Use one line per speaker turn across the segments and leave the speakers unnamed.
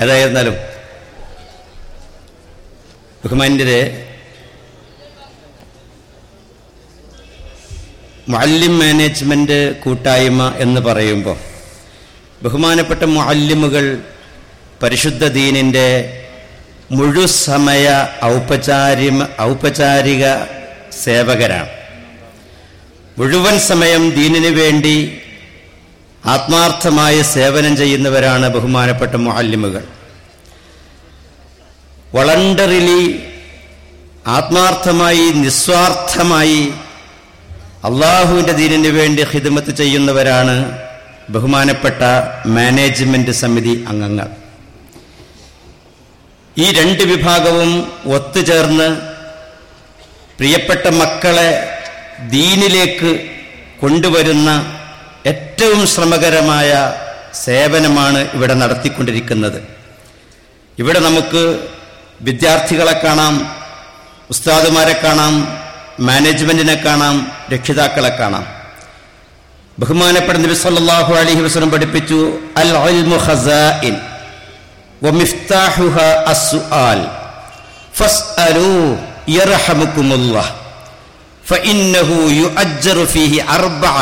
ഏതായിരുന്നാലും ബഹുമാന്യരെ മുഅല്ലിം മാനേജ്മെന്റ് കൂട്ടായ്മ എന്ന് പറയുമ്പോൾ ബഹുമാനപ്പെട്ട മുഅല്ലിമുകൾ പരിശുദ്ധ ദീനിന്റെ മുഴുസമയ ഔപചാരിക ഔപചാരിക സേവകരാണ്. മുഴുവൻ സമയം ദീനിനു വേണ്ടി ആത്മാർത്ഥമായ സേവനം ചെയ്യുന്നവരാണ് ബഹുമാനപ്പെട്ട മുഅല്ലിമുകൾ. വളണ്ടറിലി ആത്മാർത്ഥമായി നിസ്വാർത്ഥമായി അള്ളാഹുവിന്റെ ദീനിന് വേണ്ടി ഹിദമത്ത് ചെയ്യുന്നവരാണ് ബഹുമാനപ്പെട്ട മാനേജ്മെന്റ് സമിതി അംഗങ്ങൾ. ഈ രണ്ട് വിഭാഗവും ഒത്തുചേർന്ന് പ്രിയപ്പെട്ട മക്കളെ ദീനിലേക്ക് കൊണ്ടുവരുന്ന ഏറ്റവും ശ്രമകരമായ സേവനമാണ് ഇവിടെ നടത്തിക്കൊണ്ടിരിക്കുന്നത്. ഇവിടെ നമുക്ക് വിദ്യാർത്ഥികളെ കാണാം ഉസ്താദുമാരെ കാണാം മാനേജ്മെന്റിനെ കാണാം രക്ഷിതാക്കളെ കാണാം. ബഹുമാനപ്പെടുന്ന നബി സല്ലല്ലാഹു അലൈഹി വസല്ലം പഠിപ്പിച്ചു അൽ ഇൽമു ഖസാഇൻ വ ഫസ്അലു യുഅജ്ജറു ഫീഹി അർബഅ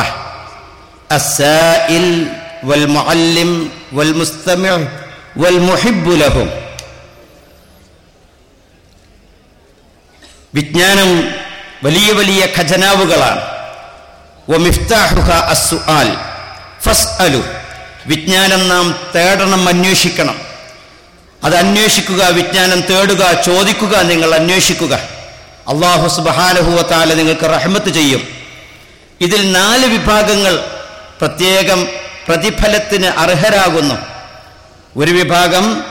السائل والمعلم والمستمع والمحب لهم വിജ്ഞാനം വലിയ വലിയ ഖജനാവുകളാണ് വമിഫ്താഹുഹ അസ്സുആൽ ഫസ്അലു വിജ്ഞാനം നാം തേടണം അന്വേഷിക്കണം അത് അന്വേഷിക്കുക വിജ്ഞാനം തേടുക ചോദിക്കുക നിങ്ങൾ അന്വേഷിക്കുക അള്ളാഹു സുബഹാനഹുവത്താല നിങ്ങൾക്ക് റഹ്മത്ത് ചെയ്യും ഇതിൽ നാല് വിഭാഗങ്ങൾ പ്രത്യേകം പ്രതിഫലത്തിന് അർഹരാകുന്നു. ഒരു വിഭാഗം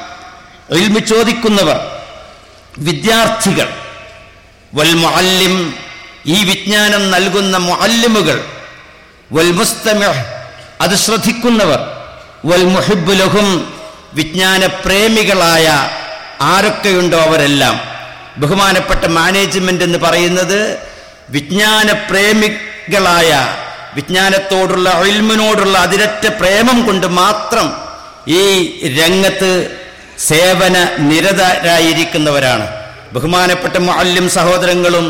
ഇൽമി ചോദിക്കുന്നവർ വിദ്യാർത്ഥികൾ. വൽ മുഅല്ലിം ഈ വിജ്ഞാനം നൽകുന്ന മുഅല്ലിമുകൾ. വൽ അത് ശ്രദ്ധിക്കുന്നവർ. വൽ മുഹിബ്ബു ലഹും വിജ്ഞാന പ്രേമികളായ ആരൊക്കെയുണ്ടോ അവരെല്ലാം. ബഹുമാനപ്പെട്ട മാനേജ്മെന്റ് എന്ന് പറയുന്നത് വിജ്ഞാന പ്രേമികളായ വിജ്ഞാനത്തോടുള്ള ഒൽമിനോടുള്ള അതിരറ്റ പ്രേമം കൊണ്ട് മാത്രം ഈ രംഗത്ത് സേവന നിരതരായിരിക്കുന്നവരാണ്. ബഹുമാനപ്പെട്ട മുഅല്ലിം സഹോദരങ്ങളും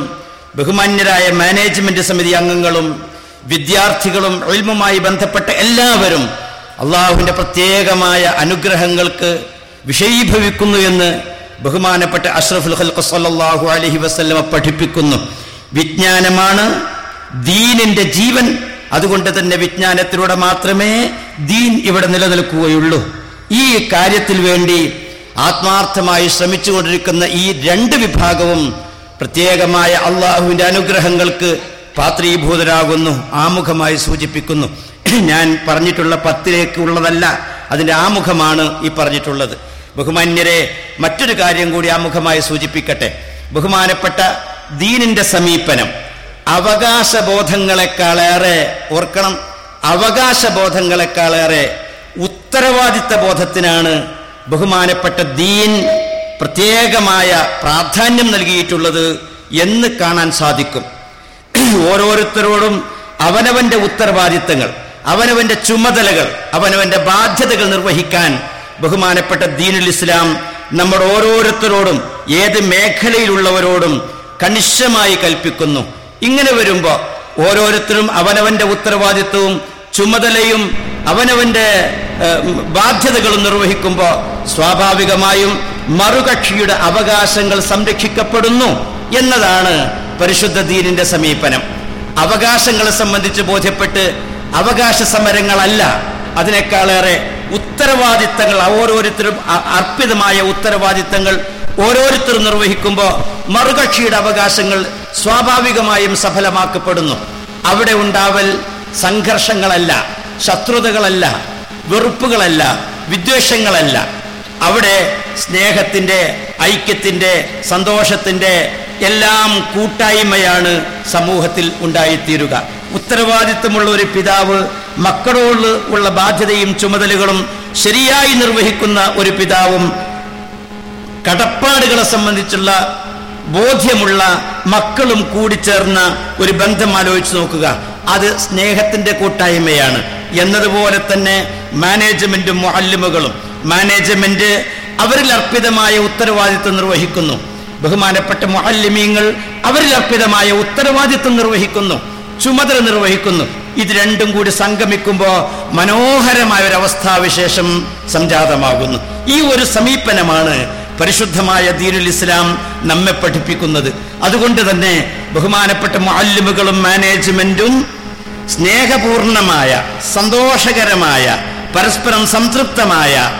ബഹുമാന്യരായ മാനേജ്മെന്റ് സമിതി അംഗങ്ങളും വിദ്യാർത്ഥികളും ഒൽമുമായി ബന്ധപ്പെട്ട എല്ലാവരും അള്ളാഹുവിന്റെ പ്രത്യേകമായ അനുഗ്രഹങ്ങൾക്ക് വിഷയീഭവിക്കുന്നു എന്ന് ബഹുമാനപ്പെട്ട അഷ്റഫുൽ ഖൽഖ് സല്ലല്ലാഹു അലൈഹി വസല്ലമ പഠിപ്പിക്കുന്നു. വിജ്ഞാനമാണ് ദീനിന്റെ ജീവൻ അതുകൊണ്ട് തന്നെ വിജ്ഞാനത്തിലൂടെ മാത്രമേ ദീൻ ഇവിടെ നിലനിൽക്കുകയുള്ളൂ. ഈ കാര്യത്തിൽ വേണ്ടി ആത്മാർത്ഥമായി ശ്രമിച്ചുകൊണ്ടിരിക്കുന്ന ഈ രണ്ട് വിഭാഗവും പ്രത്യേകമായ അള്ളാഹുവിന്റെ അനുഗ്രഹങ്ങൾക്ക് പാത്രീഭൂതരാകുന്നു ആമുഖമായി സൂചിപ്പിക്കുന്നു. ഞാൻ പറഞ്ഞിട്ടുള്ള പത്തിലേക്കുള്ളതല്ല അതിന്റെ ആമുഖമാണ് ഈ പറഞ്ഞിട്ടുള്ളത്. ബഹുമാന്യരെ മറ്റൊരു കാര്യം കൂടി ആമുഖമായി സൂചിപ്പിക്കട്ടെ. ബഹുമാനപ്പെട്ട ദീനിന്റെ സമീപനം. അവകാശബോധങ്ങളെക്കാളേറെ ഓർക്കണം അവകാശബോധങ്ങളെക്കാളേറെ ഉത്തരവാദിത്ത ബോധത്തിനാണ് ബഹുമാനപ്പെട്ട ദീൻ പ്രത്യേകമായ പ്രാധാന്യം നൽകിയിട്ടുള്ളത് എന്ന് കാണാൻ സാധിക്കും. ഓരോരുത്തരോടും അവനവന്റെ ഉത്തരവാദിത്തങ്ങൾ അവനവന്റെ ചുമതലകൾ അവനവന്റെ ബാധ്യതകൾ നിർവഹിക്കാൻ ബഹുമാനപ്പെട്ട ദീനുൽ ഇസ്ലാം നമ്മുടെ ഓരോരുത്തരോടും ഏത് മേഖലയിലുള്ളവരോടും കണിശമായി കൽപ്പിക്കുന്നു. ഇങ്ങനെ വരുമ്പോ ഓരോരുത്തരും അവനവന്റെ ഉത്തരവാദിത്വവും ചുമതലയും അവനവന്റെ ബാധ്യതകളും നിർവഹിക്കുമ്പോൾ സ്വാഭാവികമായും മറുകക്ഷിയുടെ അവകാശങ്ങൾ സംരക്ഷിക്കപ്പെടുന്നു എന്നതാണ് പരിശുദ്ധ ദീനിന്റെ സമീപനം. അവകാശങ്ങളെ സംബന്ധിച്ച് ബോധ്യപ്പെട്ട് അവകാശ സമരങ്ങളല്ല അതിനേക്കാളേറെ ഉത്തരവാദിത്തങ്ങൾ ഓരോരുത്തരും അർപ്പിതമായ ഉത്തരവാദിത്തങ്ങൾ ഓരോരുത്തരും നിർവഹിക്കുമ്പോൾ മറുകക്ഷിയുടെ അവകാശങ്ങൾ സ്വാഭാവികമായും സഫലമാക്കപ്പെടുന്നു. അവിടെ ഉണ്ടാവൽ സംഘർഷങ്ങളല്ല ശത്രുതകളല്ല വെറുപ്പുകളല്ല വിദ്വേഷങ്ങളല്ല. അവിടെ സ്നേഹത്തിന്റെ ഐക്യത്തിന്റെ സന്തോഷത്തിന്റെ എല്ലാം കൂട്ടായ്മയാണ് സമൂഹത്തിൽ ഉണ്ടായിത്തീരുക. ഉത്തരവാദിത്വമുള്ള ഒരു പിതാവ് മക്കളോട് ഉള്ള ബാധ്യതയും ചുമതലകളും ശരിയായി നിർവഹിക്കുന്ന ഒരു പിതാവും കടപ്പാടുകളെ സംബന്ധിച്ചുള്ള ബോധ്യമുള്ള മക്കളും കൂടി ചേർന്ന ഒരു ബന്ധം ആലോചിച്ച് നോക്കുക. അത് സ്നേഹത്തിന്റെ കൂട്ടായ്മയാണ്. എന്നതുപോലെ തന്നെ മാനേജ്മെന്റും മുഅല്ലിമുകളും. മാനേജ്മെന്റ് അവരിൽ അർപ്പിതമായ ഉത്തരവാദിത്വം നിർവഹിക്കുന്നു. ബഹുമാനപ്പെട്ട മുഹല്ലിമീങ്ങൾ അവരിൽ അർപ്പിതമായ ഉത്തരവാദിത്വം നിർവഹിക്കുന്നു. ചുമതല നിർവഹിക്കുന്നു. ഇത് രണ്ടും കൂടി സംഗമിക്കുമ്പോൾ മനോഹരമായ ഒരു അവസ്ഥാവിശേഷം സംജാതമാകുന്നു. ഈ ഒരു സമീപനമാണ് പരിശുദ്ധമായ ദീനുൽ ഇസ്ലാം നമ്മെ പഠിപ്പിക്കുന്നത്. അതുകൊണ്ട് തന്നെ ബഹുമാനപ്പെട്ട മാലിമുകളും മാനേജ്മെന്റും സ്നേഹപൂർണമായ സന്തോഷകരമായ പരസ്പരം സംതൃപ്തമായ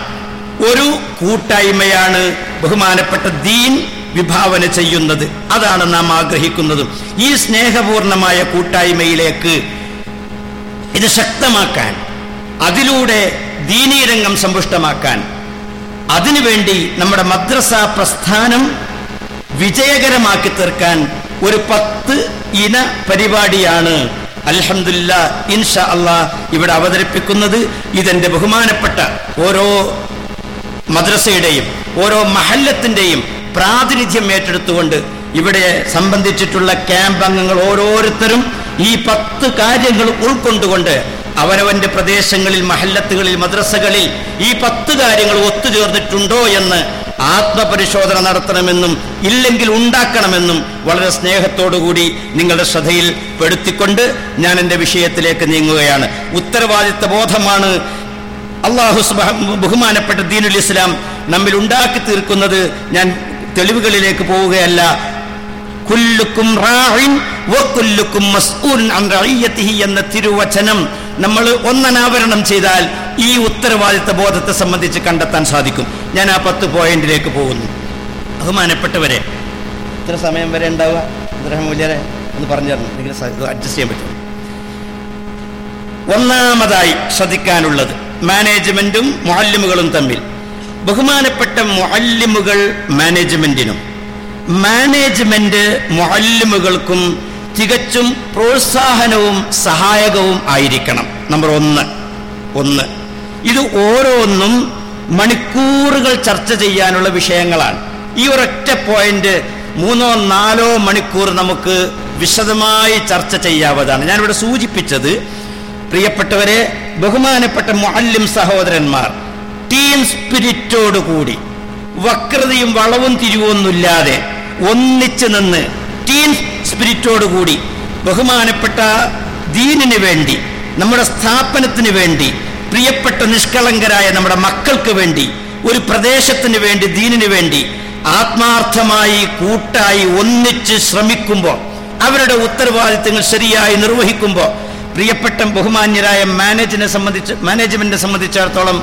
ഒരു കൂട്ടായ്മയാണ് ബഹുമാനപ്പെട്ട ദീൻ വിഭാവന ചെയ്യുന്നത്. അതാണ് നാം ആഗ്രഹിക്കുന്നത്. ഈ സ്നേഹപൂർണമായ കൂട്ടായ്മയിലേക്ക് ഇത് ശക്തമാക്കാൻ അതിലൂടെ ദീനീരംഗം സമ്പുഷ്ടമാക്കാൻ അതിനുവേണ്ടി നമ്മുടെ മദ്രസ പ്രസ്ഥാനം വിജയകരമാക്കി തീർക്കാൻ ഒരു പത്ത് ഇന പരിപാടിയാണ്. അലഹമില്ല ഇൻഷ അള്ളാ ഇവിടെ അവതരിപ്പിക്കുന്നത് ഇതെന്റെ ബഹുമാനപ്പെട്ട ഓരോ മദ്രസയുടെയും ഓരോ മഹല്ലത്തിന്റെയും പ്രാതിനിധ്യം ഏറ്റെടുത്തുകൊണ്ട് ഇവിടെ സംബന്ധിച്ചിട്ടുള്ള ക്യാമ്പ് അംഗങ്ങൾ ഓരോരുത്തരും ഈ പത്ത് കാര്യങ്ങൾ ഉൾക്കൊണ്ടുകൊണ്ട് അവരവന്റെ പ്രദേശങ്ങളിൽ മഹല്ലത്തുകളിൽ മദ്രസകളിൽ ഈ പത്ത് കാര്യങ്ങൾ ഒത്തുചേർന്നിട്ടുണ്ടോ എന്ന് ആത്മപരിശോധന നടത്തണമെന്നും ഇല്ലെങ്കിൽ ഉണ്ടാക്കണമെന്നും വളരെ സ്നേഹത്തോടുകൂടി നിങ്ങളുടെ ശ്രദ്ധയിൽ പെടുത്തിക്കൊണ്ട് ഞാൻ എന്റെ വിഷയത്തിലേക്ക് നീങ്ങുകയാണ്. ഉത്തരവാദിത്ത ബോധമാണ് അള്ളാഹു ബഹുമാനപ്പെട്ട ദീനുൽ ഇസ്ലാം നമ്മിൽ ഉണ്ടാക്കി തീർക്കുന്നത് ഞാൻ തെളിവുകളിലേക്ക് പോവുകയല്ല. കുല്ലുക്കും റാഹിൻ എന്ന തിരുവചനം നമ്മൾ ഒന്നനാവരണം ചെയ്താൽ ഈ ഉത്തരവാദിത്ത ബോധത്തെ സംബന്ധിച്ച് കണ്ടെത്താൻ സാധിക്കും. ഞാൻ ആ പത്ത് പോയിന്റിലേക്ക് പോകുന്നു. ബഹുമാനപ്പെട്ടവരെ ഇത്ര സമയം വരെ ഉണ്ടാവുക? ഒന്ന് പറഞ്ഞു തരണം. നിങ്ങൾ അഡ്ജസ്റ്റ് ചെയ്യാൻ പറ്റും ഒന്നാമതായി ശ്രദ്ധിക്കാനുള്ളത് മാനേജ്മെന്റും മുഅല്ലിമുകളും തമ്മിൽ. ബഹുമാനപ്പെട്ട മുഅല്ലിമുകൾ മാനേജ്മെന്റിനും മാനേജ്മെന്റ് മുഅല്ലിമുകൾക്കും തികച്ചും പ്രോത്സാഹനവും സഹായകവും ആയിരിക്കണം. നമ്പർ ഒന്ന്. ഒന്ന്. ഇത് ഓരോന്നും മണിക്കൂറുകൾ ചർച്ച ചെയ്യാനുള്ള വിഷയങ്ങളാണ്. ഈ ഒരൊറ്റ പോയിന്റ് മൂന്നോ നാലോ മണിക്കൂർ നമുക്ക് വിശദമായി ചർച്ച ചെയ്യാവതാണ് ഞാനിവിടെ സൂചിപ്പിച്ചത് പ്രിയപ്പെട്ടവരെ ബഹുമാനപ്പെട്ട മുഅല്ലിം സഹോദരന്മാർ ടീം സ്പിരിറ്റോടുകൂടി വക്രതയും വളവും തിരിവൊന്നുമില്ലാതെ ഒന്നിച്ചു നിന്ന് ടീം സ്പിരിറ്റോടുകൂടി ബഹുമാനപ്പെട്ട ദീനിന് വേണ്ടി നമ്മുടെ സ്ഥാപനത്തിന് വേണ്ടി പ്രിയപ്പെട്ട നിഷ്കളങ്കരായ നമ്മുടെ മക്കൾക്ക് വേണ്ടി ഒരു പ്രദേശത്തിന് വേണ്ടി ദീനിന് വേണ്ടി ആത്മാർത്ഥമായി കൂട്ടായി ഒന്നിച്ച് ശ്രമിക്കുമ്പോൾ അവരുടെ ഉത്തരവാദിത്തങ്ങൾ ശരിയായി നിർവഹിക്കുമ്പോൾ പ്രിയപ്പെട്ട ബഹുമാന്യരായ മാനേജിനെ സംബന്ധിച്ച് മാനേജ്മെന്റിനെ സംബന്ധിച്ചിടത്തോളം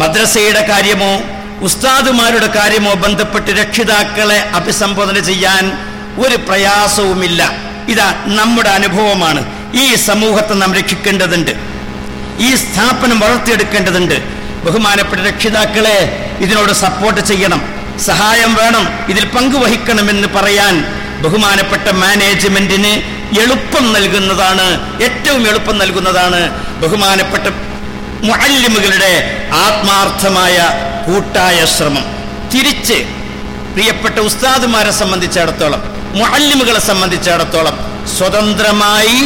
മദ്രസയുടെ കാര്യമോ ഉസ്താദുമാരുടെ കാര്യമോ ബന്ധപ്പെട്ട് രക്ഷിതാക്കളെ അഭിസംബോധന ചെയ്യാൻ ഒരു പ്രയാസവുമില്ല. ഇതാ നമ്മുടെ അനുഭവമാണ്. ഈ സമൂഹത്തെ നാം രക്ഷിക്കേണ്ടതുണ്ട്. ഈ സ്ഥാപനം വളർത്തിയെടുക്കേണ്ടതുണ്ട്. ബഹുമാനപ്പെട്ട രക്ഷിതാക്കളെ ഇതിനോട് സപ്പോർട്ട് ചെയ്യണം. സഹായം വേണം. ഇതിൽ പങ്കുവഹിക്കണമെന്ന് പറയാൻ ബഹുമാനപ്പെട്ട മാനേജ്മെന്റിന് എളുപ്പം നൽകുന്നതാണ് ഏറ്റവും എളുപ്പം നൽകുന്നതാണ് ബഹുമാനപ്പെട്ട മുഅല്ലിമുകളുടെ ആത്മാർത്ഥമായ കൂട്ടായ ശ്രമം. തിരിച്ച് പ്രിയപ്പെട്ട ഉസ്താദുമാരെ സംബന്ധിച്ചിടത്തോളം മുഅല്ലിമുകളെ സംബന്ധിച്ചിടത്തോളം സ്വതന്ത്രമായി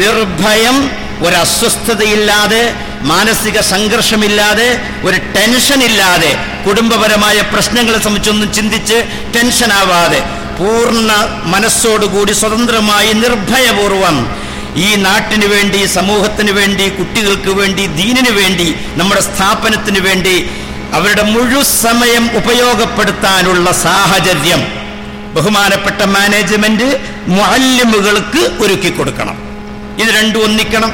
നിർഭയം ഒരു അസ്വസ്ഥതയില്ലാതെ മാനസിക സംഘർഷമില്ലാതെ ഒരു ടെൻഷൻ ഇല്ലാതെ കുടുംബപരമായ പ്രശ്നങ്ങളെ സംബന്ധിച്ചൊന്നും ചിന്തിച്ച് ടെൻഷൻ ആവാതെ പൂർണ മനസ്സോടുകൂടി സ്വതന്ത്രമായി നിർഭയപൂർവം ഈ നാട്ടിന് വേണ്ടി സമൂഹത്തിന് വേണ്ടി കുട്ടികൾക്ക് വേണ്ടി ദീനിന് വേണ്ടി നമ്മുടെ സ്ഥാപനത്തിന് വേണ്ടി അവരുടെ മുഴുസമയം ഉപയോഗപ്പെടുത്താനുള്ള സാഹചര്യം. ബഹുമാനപ്പെട്ട മാനേജ്മെന്റ് മുഅല്ലിമുകൾക്ക് ഒരുക്കി കൊടുക്കണം. ഇത് രണ്ടും ഒന്നിക്കണം.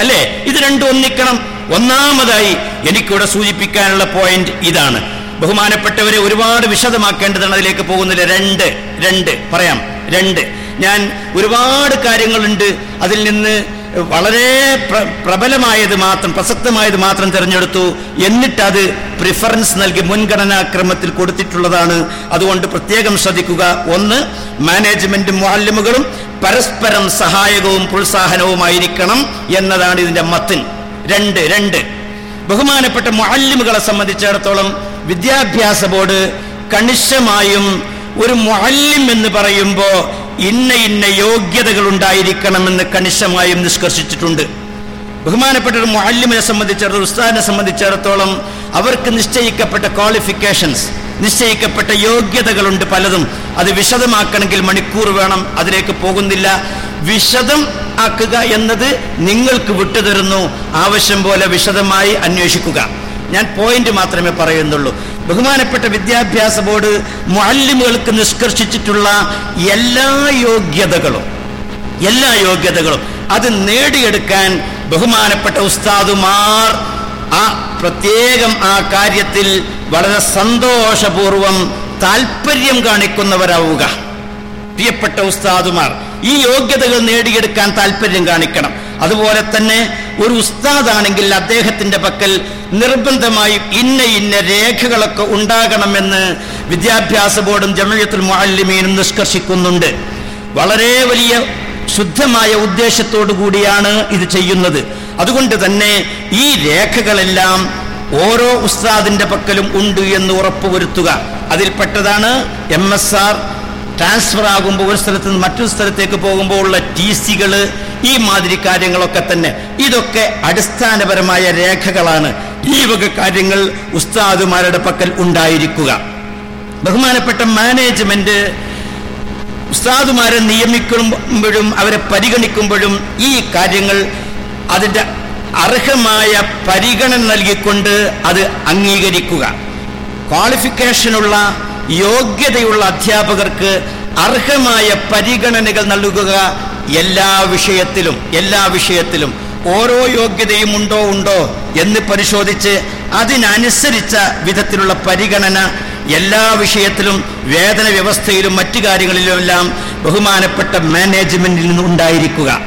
അല്ലേ? ഇത് രണ്ടും ഒന്നിക്കണം. ഒന്നാമതായി എനിക്കിവിടെ സൂചിപ്പിക്കാനുള്ള പോയിന്റ് ഇതാണ്. ബഹുമാനപ്പെട്ടവരെ ഒരുപാട് വിശദമാക്കേണ്ടതാണ്. അതിലേക്ക് പോകുന്നില്ല. രണ്ട് രണ്ട്. പറയാം. രണ്ട്. ഞാൻ ഒരുപാട് കാര്യങ്ങളുണ്ട്. അതിൽ നിന്ന് വളരെ പ്ര- പ്രബലമായത് മാത്രം പ്രസക്തമായത് മാത്രം തിരഞ്ഞെടുത്തു. എന്നിട്ട് അത് പ്രിഫറൻസ് നൽകി മുൻഗണനാക്രമത്തിൽ കൊടുത്തിട്ടുള്ളതാണ്. അതുകൊണ്ട് പ്രത്യേകം ശ്രദ്ധിക്കുക. ഒന്ന് മാനേജ്മെന്റും വാല്യമുകളും പരസ്പരം സഹായകവും പ്രോത്സാഹനവുമായിരിക്കണം എന്നതാണ് ഇതിന്റെ മത്തിൻ രണ്ട് രണ്ട്. ബഹുമാനപ്പെട്ട മുഅല്ലിമുകളെ സംബന്ധിച്ചിടത്തോളം വിദ്യാഭ്യാസ ബോർഡ് കണിശമായും ഒരു മുഅല്ലിം എന്ന് പറയുമ്പോൾ ഇന്ന ഇന്ന യോഗ്യതകൾ ഉണ്ടായിരിക്കണമെന്ന് കണിശമായും നിഷ്കർഷിച്ചിട്ടുണ്ട്. ബഹുമാനപ്പെട്ട ഒരു മാലിമിനെ സംബന്ധിച്ചിടത്തോളം ഉസ്താദിനെ സംബന്ധിച്ചിടത്തോളം അവർക്ക് നിശ്ചയിക്കപ്പെട്ട ക്വാളിഫിക്കേഷൻസ് നിശ്ചയിക്കപ്പെട്ട യോഗ്യതകളുണ്ട് പലതും. അത് വിശദമാക്കണമെങ്കിൽ മണിക്കൂർ വേണം അതിലേക്ക് പോകുന്നില്ല. വിശദം ആക്കുക എന്നത് നിങ്ങൾക്ക് വിട്ടുതരുന്നു. ആവശ്യം പോലെ വിശദമായി അന്വേഷിക്കുക. ഞാൻ പോയിന്റ് മാത്രമേ പറയുന്നുള്ളൂ. ബഹുമാനപ്പെട്ട വിദ്യാഭ്യാസ ബോർഡ് മുഅല്ലിമുകൾക്ക് നിഷ്കർഷിച്ചിട്ടുള്ള എല്ലാ യോഗ്യതകളും എല്ലാ യോഗ്യതകളും അത് നേടിയെടുക്കാൻ ബഹുമാനപ്പെട്ട ഉസ്താദുമാർ ആ പ്രത്യേകം ആ കാര്യത്തിൽ വളരെ സന്തോഷപൂർവം താല്പര്യം കാണിക്കുന്നവരാവുക. പ്രിയപ്പെട്ട ഉസ്താദുമാർ ഈ യോഗ്യതകൾ നേടിയെടുക്കാൻ താല്പര്യം കാണിക്കണം. അതുപോലെ തന്നെ ഒരു ഉസ്താദാണെങ്കിൽ അദ്ദേഹത്തിന്റെ പക്കൽ നിർബന്ധമായും ഇന്ന ഇന്ന രേഖകളൊക്കെ ഉണ്ടാകണമെന്ന് വിദ്യാഭ്യാസ ബോർഡും ജമയത്തുൽ മുഅല്ലിമീനും നിഷ്കർഷിക്കുന്നുണ്ട്. വളരെ വലിയ ശുദ്ധമായ ഉദ്ദേശത്തോടു കൂടിയാണ് ഇത് ചെയ്യുന്നത്. അതുകൊണ്ട് തന്നെ ഈ രേഖകളെല്ലാം ഓരോ ഉസ്താദിന്റെ പക്കലും ഉണ്ട് എന്ന് ഉറപ്പുവരുത്തുക. അതിൽപ്പെട്ടതാണ് എം എസ് ആർ ട്രാൻസ്ഫർ ആകുമ്പോൾ ഒരു സ്ഥലത്ത് നിന്ന് മറ്റൊരു സ്ഥലത്തേക്ക് പോകുമ്പോൾ ഉള്ള ടി സികൾ ഈ മാതിരി കാര്യങ്ങളൊക്കെ തന്നെ. ഇതൊക്കെ അടിസ്ഥാനപരമായ രേഖകളാണ്. ഈ വക കാര്യങ്ങൾ ഉസ്താദുമാരുടെ പക്കൽ ഉണ്ടായിരിക്കുക. ബഹുമാനപ്പെട്ട മാനേജ്മെന്റ് ഉസ്താദുമാരെ നിയമിക്കുമ്പോഴും അവരെ പരിഗണിക്കുമ്പോഴും ഈ കാര്യങ്ങൾ അതിന്റെ അർഹമായ പരിഗണന നൽകിക്കൊണ്ട് അത് അംഗീകരിക്കുക. ക്വാളിഫിക്കേഷനുള്ള യോഗ്യതയുള്ള അധ്യാപകർക്ക് അർഹമായ പരിഗണനകൾ നൽകുക എല്ലാ വിഷയത്തിലും എല്ലാ വിഷയത്തിലും. ഓരോ യോഗ്യതയും ഉണ്ടോ ഉണ്ടോ എന്ന് പരിശോധിച്ച് അതിനനുസരിച്ച വിധത്തിലുള്ള പരിഗണന എല്ലാ വിഷയത്തിലും വേതന വ്യവസ്ഥയിലും മറ്റു കാര്യങ്ങളിലുമെല്ലാം ബഹുമാനപ്പെട്ട മാനേജ്മെന്റിൽ നിന്ന് ഉണ്ടായിരിക്കുക.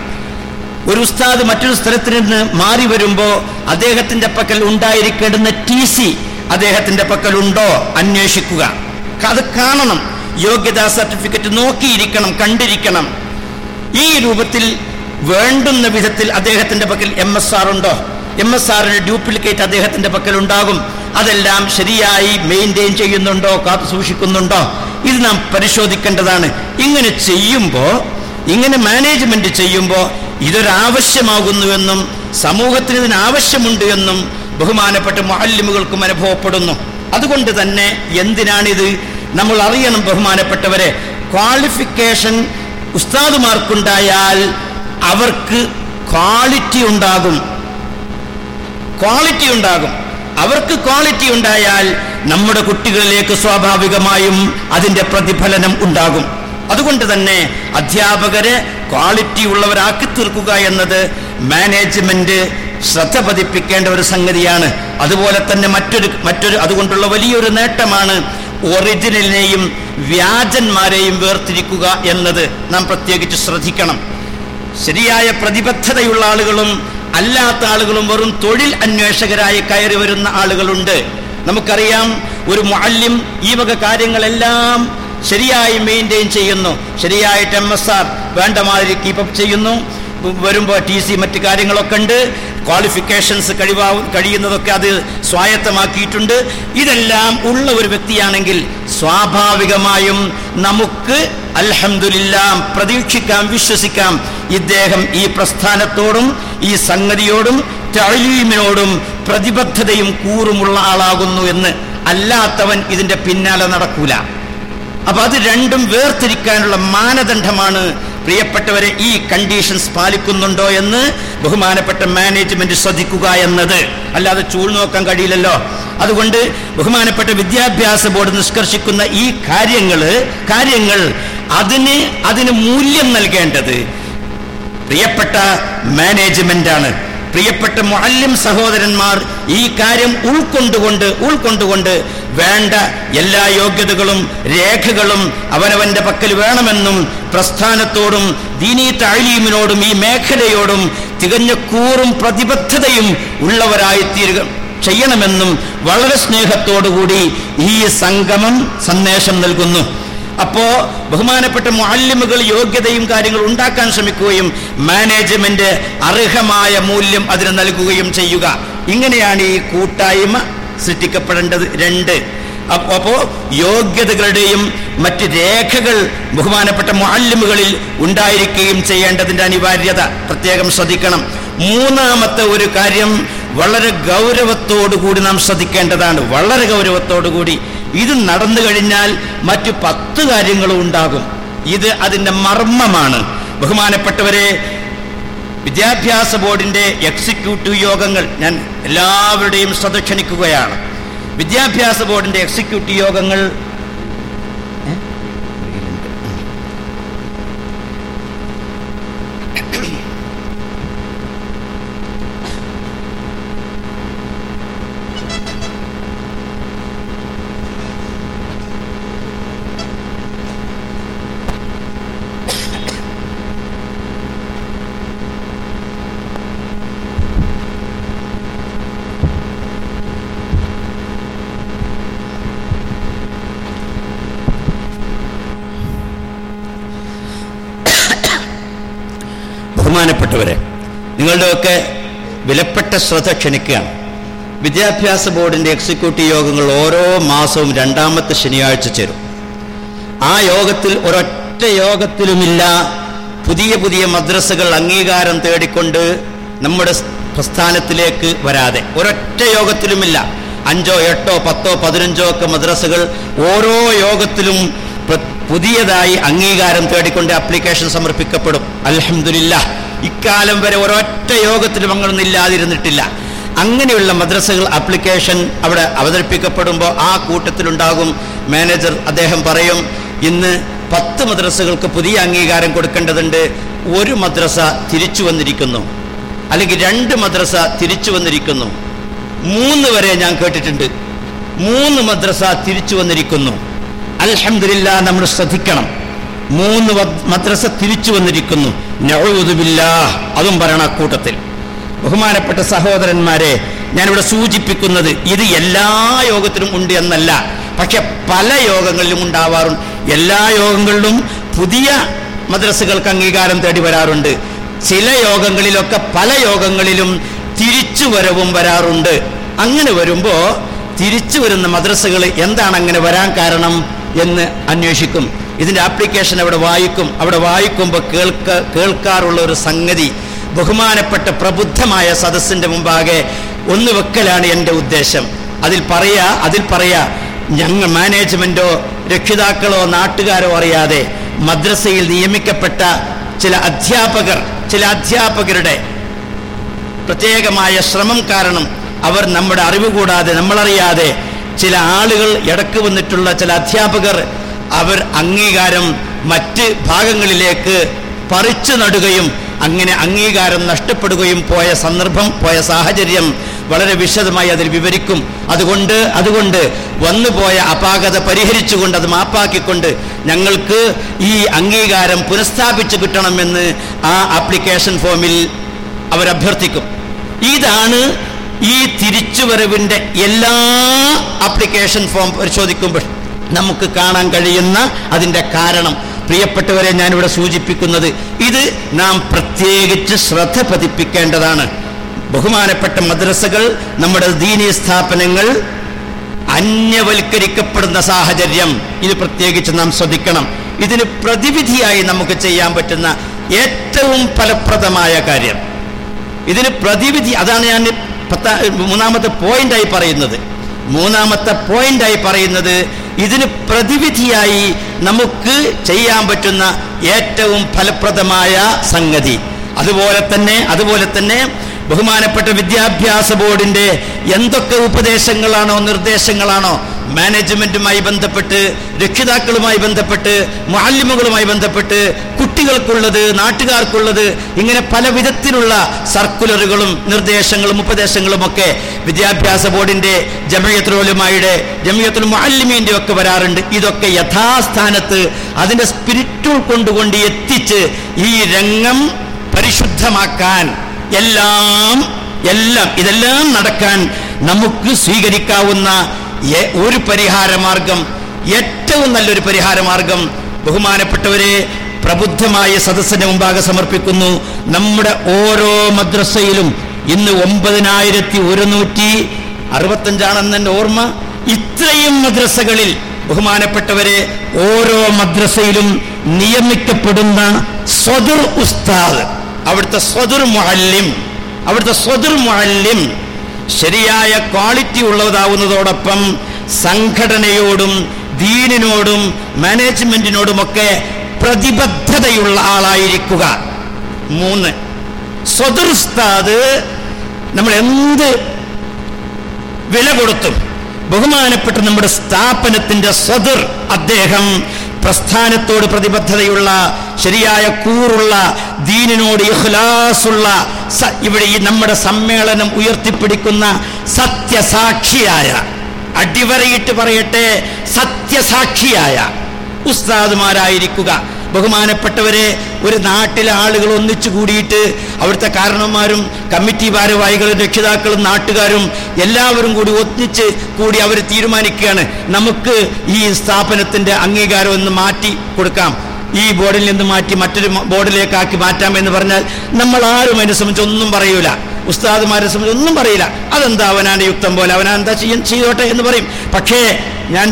ഒരു ഉസ്താദ് മറ്റൊരു സ്ഥലത്ത് നിന്ന് മാറി വരുമ്പോൾ അദ്ദേഹത്തിന്റെ പക്കൽ ഉണ്ടായിരിക്കേണ്ടുന്ന ടി സി അദ്ദേഹത്തിന്റെ പക്കൽ ഉണ്ടോ? അന്വേഷിക്കുക. അത് കാണണം. യോഗ്യതാ സർട്ടിഫിക്കറ്റ് നോക്കിയിരിക്കണം കണ്ടിരിക്കണം. ഈ രൂപത്തിൽ വേണ്ടുന്ന വിധത്തിൽ അദ്ദേഹത്തിന്റെ പക്കൽ എം എസ് ആർ ഉണ്ടോ? എം എസ് ആറിന് ഡ്യൂപ്ലിക്കേറ്റ് അദ്ദേഹത്തിന്റെ പക്കൽ ഉണ്ടാകും. അതെല്ലാം ശരിയായി മെയിന്റെയിൻ ചെയ്യുന്നുണ്ടോ? കാത്തു സൂക്ഷിക്കുന്നുണ്ടോ? ഇത് നാം പരിശോധിക്കേണ്ടതാണ്. ഇങ്ങനെ ചെയ്യുമ്പോൾ ഇങ്ങനെ മാനേജ്മെന്റ് ചെയ്യുമ്പോൾ ഇതൊരാവശ്യമാകുന്നുവെന്നും സമൂഹത്തിന് ഇതിന് ആവശ്യമുണ്ട് എന്നും ബഹുമാനപ്പെട്ട മാലിമുകൾക്കും അനുഭവപ്പെടുന്നു. അതുകൊണ്ട് തന്നെ എന്തിനാണിത് നമ്മൾ അറിയണം ബഹുമാനപ്പെട്ടവരെ. ക്വാളിഫിക്കേഷൻ ഉസ്താദുമാർക്കുണ്ടായാൽ അവർക്ക് ക്വാളിറ്റി ഉണ്ടാകും. ക്വാളിറ്റി ഉണ്ടാകും. അവർക്ക് ക്വാളിറ്റി ഉണ്ടായാൽ നമ്മുടെ കുട്ടികളിലേക്ക് സ്വാഭാവികമായും അതിന്റെ പ്രതിഫലനം ഉണ്ടാകും. അതുകൊണ്ട് തന്നെ അധ്യാപകരെ ക്വാളിറ്റി ഉള്ളവരാക്കി തീർക്കുക എന്നത് മാനേജ്മെന്റ് ശ്രദ്ധ പതിപ്പിക്കേണ്ട ഒരു സംഗതിയാണ്. അതുപോലെ തന്നെ മറ്റൊരു മറ്റൊരു അതുകൊണ്ടുള്ള വലിയൊരു നേട്ടമാണ് ഒറിജിനലിനെയും വ്യാജന്മാരെയും വേർതിരിക്കുക എന്നത് നാം പ്രത്യേകിച്ച് ശ്രദ്ധിക്കണം. ശരിയായ പ്രതിബദ്ധതയുള്ള ആളുകളും അല്ലാത്ത ആളുകളും വെറും തൊഴിൽ അന്വേഷകരായി കയറി വരുന്ന ആളുകളുണ്ട്. നമുക്കറിയാം ഒരു മുഅല്ലിം ഈ വക കാര്യങ്ങളെല്ലാം ശരിയായി മെയിന്റെയിൻ ചെയ്യുന്നു. ശരിയായിട്ട് എം എസ് ആർ വേണ്ട മാതിരി ചെയ്യുന്നു. വരുമ്പോൾ ടി സി മറ്റു കാര്യങ്ങളൊക്കെ ഉണ്ട്. ക്വാളിഫിക്കേഷൻസ് കഴിവാ കഴിയുന്നതൊക്കെ അത് സ്വായത്തമാക്കിയിട്ടുണ്ട്. ഇതെല്ലാം ഉള്ള ഒരു വ്യക്തിയാണെങ്കിൽ സ്വാഭാവികമായും നമുക്ക് അൽഹംദുലില്ലാം പ്രതീക്ഷിക്കാം വിശ്വസിക്കാം. ഇദ്ദേഹം ഈ പ്രസ്ഥാനത്തോടും ഈ സംഗതിയോടും തഴീമിനോടും പ്രതിബദ്ധതയും കൂറുമുള്ള ആളാകുന്നു എന്ന് അല്ലാത്തവൻ ഇതിന്റെ പിന്നാലെ നടക്കൂല. അപ്പൊ അത് രണ്ടും വേർതിരിക്കാനുള്ള മാനദണ്ഡമാണ് പ്രിയപ്പെട്ടവരെ ഈ കണ്ടീഷൻസ് പാലിക്കുന്നുണ്ടോ എന്ന് ബഹുമാനപ്പെട്ട മാനേജ്മെന്റ് ശ്രദ്ധിക്കുക എന്നത്. അല്ലാതെ ചൂൾ നോക്കാൻ കഴിയില്ലല്ലോ. അതുകൊണ്ട് ബഹുമാനപ്പെട്ട വിദ്യാഭ്യാസ ബോർഡ് നിഷ്കർഷിക്കുന്ന ഈ കാര്യങ്ങൾ കാര്യങ്ങൾ അതിന് അതിന് മൂല്യം നൽകേണ്ടത് പ്രിയപ്പെട്ട മാനേജ്മെന്റാണ് പ്രിയപ്പെട്ട മുഅല്ലിം സഹോദരന്മാർ ഈ കാര്യം ഉൾക്കൊണ്ടുകൊണ്ട് ഉൾക്കൊണ്ടുകൊണ്ട് വേണ്ട എല്ലാ യോഗ്യതകളും രേഖകളും അവനവന്റെ പക്കൽ വേണമെന്നും പ്രസ്ഥാനത്തോടും ദീനീ താഴീമിനോടും ഈ മേഖലയോടും തികഞ്ഞ കൂറും പ്രതിബദ്ധതയും ഉള്ളവരായി തീരുക ചെയ്യണമെന്നും വളരെ സ്നേഹത്തോടുകൂടി ഈ സംഗമം സന്ദേശം നൽകുന്നു. അപ്പോ ബഹുമാനപ്പെട്ട മുഅല്ലിമുകൾ യോഗ്യതയും കാര്യങ്ങൾ ഉണ്ടാക്കാൻ ശ്രമിക്കുകയും മാനേജ്മെന്റ് അർഹമായ മൂല്യം അതിന് നൽകുകയും ചെയ്യുക. ഇങ്ങനെയാണ് ഈ കൂട്ടായ്മ സൃഷ്ടിക്കപ്പെടേണ്ടത്. രണ്ട്. അപ്പോ യോഗ്യതകളുടെയും മറ്റ് രേഖകൾ ബഹുമാനപ്പെട്ട മുഅല്ലിമുകളിൽ ഉണ്ടായിരിക്കുകയും ചെയ്യേണ്ടതിന്റെ അനിവാര്യത പ്രത്യേകം ശ്രദ്ധിക്കണം. മൂന്നാമത്തെ ഒരു കാര്യം വളരെ ഗൗരവത്തോടു കൂടി നാം ശ്രദ്ധിക്കേണ്ടതാണ്. വളരെ ഗൗരവത്തോടു കൂടി ഇത് നടന്നു കഴിഞ്ഞാൽ മറ്റു പത്ത് കാര്യങ്ങളും ഉണ്ടാകും. ഇത് അതിന്റെ മർമ്മമാണ്. ബഹുമാനപ്പെട്ടവരെ വിദ്യാഭ്യാസ ബോർഡിന്റെ എക്സിക്യൂട്ടീവ് യോഗങ്ങൾ ഞാൻ എല്ലാവരുടെയും ശ്രദ്ധ ക്ഷണിക്കുകയാണ്. വിദ്യാഭ്യാസ ബോർഡിന്റെ എക്സിക്യൂട്ടീവ് യോഗങ്ങൾ ഏ? ബഹുമാനപ്പെട്ടവരെ നിങ്ങളുടെയൊക്കെ വിലപ്പെട്ട ശ്രദ്ധ ക്ഷണിക്കുകയാണ്. വിദ്യാഭ്യാസ ബോർഡിന്റെ എക്സിക്യൂട്ടീവ് യോഗങ്ങൾ ഓരോ മാസവും രണ്ടാമത്തെ ശനിയാഴ്ച ചേരും. ആ യോഗത്തിൽ ഒരൊറ്റ യോഗത്തിലുമില്ല. പുതിയ പുതിയ മദ്രസകൾ അംഗീകാരം തേടിക്കൊണ്ട് നമ്മുടെ പ്രസ്ഥാനത്തിലേക്ക് വരാതെ ഒരൊറ്റ യോഗത്തിലുമില്ല. അഞ്ചോ എട്ടോ പത്തോ പതിനഞ്ചോ ഒക്കെ മദ്രസകൾ ഓരോ യോഗത്തിലും പുതിയതായി അംഗീകാരം തേടിക്കൊണ്ട് ആപ്ലിക്കേഷൻ സമർപ്പിക്കപ്പെടും. അൽഹംദുലില്ല ഇക്കാലം വരെ ഒരൊറ്റ യോഗത്തിലും പങ്കെടുന്നില്ലാതിരുന്നിട്ടില്ല അങ്ങനെയുള്ള മദ്രസകൾ ആപ്ലിക്കേഷൻ അവിടെ അവതരിപ്പിക്കപ്പെടുമ്പോൾ ആ കൂട്ടത്തിലുണ്ടാകും. മാനേജർ അദ്ദേഹം പറയും ഇന്ന് പത്ത് മദ്രസകൾക്ക് പുതിയ അംഗീകാരം കൊടുക്കേണ്ടതുണ്ട്. ഒരു മദ്രസ തിരിച്ചു വന്നിരിക്കുന്നു. അല്ലെങ്കിൽ രണ്ട് മദ്രസ തിരിച്ചു വന്നിരിക്കുന്നു. മൂന്ന് വരെ ഞാൻ കേട്ടിട്ടുണ്ട്. മൂന്ന് മദ്രസ തിരിച്ചു വന്നിരിക്കുന്നു. അലഹമില്ല നമ്മൾ ശ്രദ്ധിക്കണം. മൂന്ന് മദ്രസ തിരിച്ചു വന്നിരിക്കുന്നു. നഅൂദുബില്ലാ അതും പറയണം കൂട്ടത്തിൽ ബഹുമാനപ്പെട്ട സഹോദരന്മാരെ ഞാനിവിടെ സൂചിപ്പിക്കുന്നത് ഇത് എല്ലാ യോഗത്തിലും ഉണ്ട് എന്നല്ല. പക്ഷെ പല യോഗങ്ങളിലും ഉണ്ടാവാറുണ്ട്. എല്ലാ യോഗങ്ങളിലും പുതിയ മദ്രസകൾക്ക് അംഗീകാരം തേടി വരാറുണ്ട്. ചില യോഗങ്ങളിലൊക്കെ പല യോഗങ്ങളിലും തിരിച്ചു വരവും വരാറുണ്ട്. അങ്ങനെ വരുമ്പോൾ തിരിച്ചു വരുന്ന മദ്രസകൾ എന്താണ് അങ്ങനെ വരാൻ കാരണം എന്ന് അന്വേഷിക്കും. ഇതിന്റെ ആപ്ലിക്കേഷൻ അവിടെ വായിക്കും. അവിടെ വായിക്കുമ്പോൾ കേൾക്ക കേൾക്കാറുള്ള ഒരു സംഗതി ബഹുമാനപ്പെട്ട പ്രബുദ്ധമായ സദസ്സിന്റെ മുമ്പാകെ ഒന്ന് വെക്കലാണ് എന്റെ ഉദ്ദേശം. അതിൽ പറയാ അതിൽ പറയാ ഞങ്ങൾ മാനേജ്മെന്റോ രക്ഷിതാക്കളോ നാട്ടുകാരോ അറിയാതെ മദ്രസയിൽ നിയമിക്കപ്പെട്ട ചില അധ്യാപകർ ചില അധ്യാപകരുടെ പ്രത്യേകമായ ശ്രമം കാരണം അവർ നമ്മുടെ അറിവ് കൂടാതെ നമ്മളറിയാതെ ചില ആളുകൾ ഇടയ്ക്ക് വന്നിട്ടുള്ള ചില അധ്യാപകർ അവർ അംഗീകാരം മറ്റ് ഭാഗങ്ങളിലേക്ക് പറിച്ചു നടുകയും അങ്ങനെ അംഗീകാരം നഷ്ടപ്പെടുകയും പോയ സന്ദർഭം പോയ സാഹചര്യം വളരെ വിശദമായി അതിൽ വിവരിക്കും. അതുകൊണ്ട് അതുകൊണ്ട് വന്നുപോയ അപാകത പരിഹരിച്ചുകൊണ്ട് അത് മാപ്പാക്കിക്കൊണ്ട് ഞങ്ങൾക്ക് ഈ അംഗീകാരം പുനഃസ്ഥാപിച്ചു കിട്ടണമെന്ന് ആ ആപ്ലിക്കേഷൻ ഫോമിൽ അവരഭ്യർത്ഥിക്കും ഇതാണ് ഈ തിരിച്ചുവരവിന്റെ എല്ലാ ആപ്ലിക്കേഷൻ ഫോം പരിശോധിക്കുമ്പോൾ നമുക്ക് കാണാൻ കഴിയുന്ന അതിന്റെ കാരണം. പ്രിയപ്പെട്ടവരെ ഞാനിവിടെ സൂചിപ്പിക്കുന്നത് ഇത് നാം പ്രത്യേകിച്ച് ശ്രദ്ധ പതിപ്പിക്കേണ്ടതാണ്. ബഹുമാനപ്പെട്ട മദ്രസകൾ നമ്മുടെ ദീനീ സ്ഥാപനങ്ങൾ അന്യവൽക്കരിക്കപ്പെടുന്ന സാഹചര്യം. ഇത് പ്രത്യേകിച്ച് നാം ശ്രദ്ധിക്കണം. ഇതിന് പ്രതിവിധിയായി നമുക്ക് ചെയ്യാൻ പറ്റുന്ന ഏറ്റവും ഫലപ്രദമായ കാര്യം. ഇതിന് പ്രതിവിധി അതാണ് ഞാൻ പത്താ മൂന്നാമത്തെ പോയിന്റായി പറയുന്നത്. മൂന്നാമത്തെ പോയിന്റായി പറയുന്നത് ഇതിന് പ്രതിവിധിയായി നമുക്ക് ചെയ്യാൻ പറ്റുന്ന ഏറ്റവും ഫലപ്രദമായ സംഗതി. അതുപോലെ തന്നെ അതുപോലെ തന്നെ ബഹുമാനപ്പെട്ട വിദ്യാഭ്യാസ ബോർഡിന്റെ എന്തൊക്കെ ഉപദേശങ്ങളാണോ നിർദ്ദേശങ്ങളാണോ മാനേജ്മെന്റുമായി ബന്ധപ്പെട്ട് രക്ഷിതാക്കളുമായി ബന്ധപ്പെട്ട് മാലിമുകളുമായി ബന്ധപ്പെട്ട് കുട്ടികൾക്കുള്ളത് നാട്ടുകാർക്കുള്ളത് ഇങ്ങനെ പല വിധത്തിലുള്ള സർക്കുലറുകളും നിർദ്ദേശങ്ങളും ഉപദേശങ്ങളും ഒക്കെ വിദ്യാഭ്യാസ ബോർഡിന്റെ ജമയത്തുലുമായുടെ ജമയത്തുൽ മാലിമീന്റെ ഒക്കെ വരാറുണ്ട്. ഇതൊക്കെ യഥാസ്ഥാനത്ത് അതിന്റെ സ്പിരിറ്റ് ഉൾക്കൊണ്ടുകൊണ്ട് എത്തിച്ച് ഈ രംഗം പരിശുദ്ധമാക്കാൻ എല്ലാം എല്ലാം ഇതെല്ലാം നടക്കാൻ നമുക്ക് സ്വീകരിക്കാവുന്ന ഒരു പരിഹാരമാർഗം ഏറ്റവും നല്ലൊരു പരിഹാരമാർഗം ബഹുമാനപ്പെട്ടവരെ പ്രബുദ്ധമായ സദസ്സിന്റെ മുമ്പാകെ സമർപ്പിക്കുന്നു. നമ്മുടെ ഓരോ മദ്രസയിലും ഇന്ന് ഒമ്പതിനായിരത്തി ഒരുന്നൂറ്റി അറുപത്തഞ്ചാണെന്ന് എന്റെ ഓർമ്മ. ഇത്രയും മദ്രസകളിൽ ബഹുമാനപ്പെട്ടവരെ ഓരോ മദ്രസയിലും നിയമിക്കപ്പെടുന്ന സ്വദുർ ഉസ്താദ്. അവിടുത്തെ സ്വദുർ മുഅല്ലിം. അവിടുത്തെ സ്വതുർ മുഅല്ലിം ശരിയായ ക്വാളിറ്റി ഉള്ളതാവുന്നതോടൊപ്പം സംഘടനയോടും ദീനിനോടും മാനേജ്മെന്റിനോടും ഒക്കെ പ്രതിബദ്ധതയുള്ള ആളായിരിക്കുക. മൂന്ന്. സ്വതിർ ഉസ്താദ് നമ്മൾ എന്ത് വില കൊടുത്തും? ബഹുമാനപ്പെട്ട നമ്മുടെ സ്ഥാപനത്തിന്റെ സ്വതുർ അദ്ദേഹം പ്രസ്ഥാനത്തോട് പ്രതിബദ്ധതയുള്ള ശരിയായ കൂറുള്ള ദീനിനോട് ഇഖ്ലാസുള്ള സ- ഇവിടെ ഈ നമ്മുടെ സമ്മേളനം ഉയർത്തിപ്പിടിക്കുന്ന സത്യസാക്ഷിയായ അടിവരയിട്ട് പറയട്ടെ സത്യസാക്ഷിയായ ഉസ്താദുമാരായിരിക്കുക. ബഹുമാനപ്പെട്ടവരെ ഒരു നാട്ടിലെ ആളുകൾ ഒന്നിച്ചു കൂടിയിട്ട് അവിടുത്തെ കാരണന്മാരും കമ്മിറ്റി ഭാരവാഹികളും രക്ഷിതാക്കളും നാട്ടുകാരും എല്ലാവരും കൂടി ഒന്നിച്ച് കൂടി അവർ തീരുമാനിക്കുകയാണ്. നമുക്ക് ഈ സ്ഥാപനത്തിന്റെ അംഗീകാരം ഒന്ന് മാറ്റി കൊടുക്കാം. ഈ ബോർഡിൽ നിന്ന് മാറ്റി മറ്റൊരു ബോർഡിലേക്കാക്കി മാറ്റാമെന്ന് പറഞ്ഞാൽ നമ്മൾ ആരും അതിനെ സംബന്ധിച്ച് ഒന്നും പറയൂല. ഉസ്താദുമാരെ സംബന്ധിച്ച് ഒന്നും പറയില്ല. അതെന്താ അവനാണ് യുക്തം പോലെ? അവനാ എന്താ ചെയ്യാൻ ചെയ്തോട്ടെ എന്ന് പറയും. പക്ഷേ ഞാൻ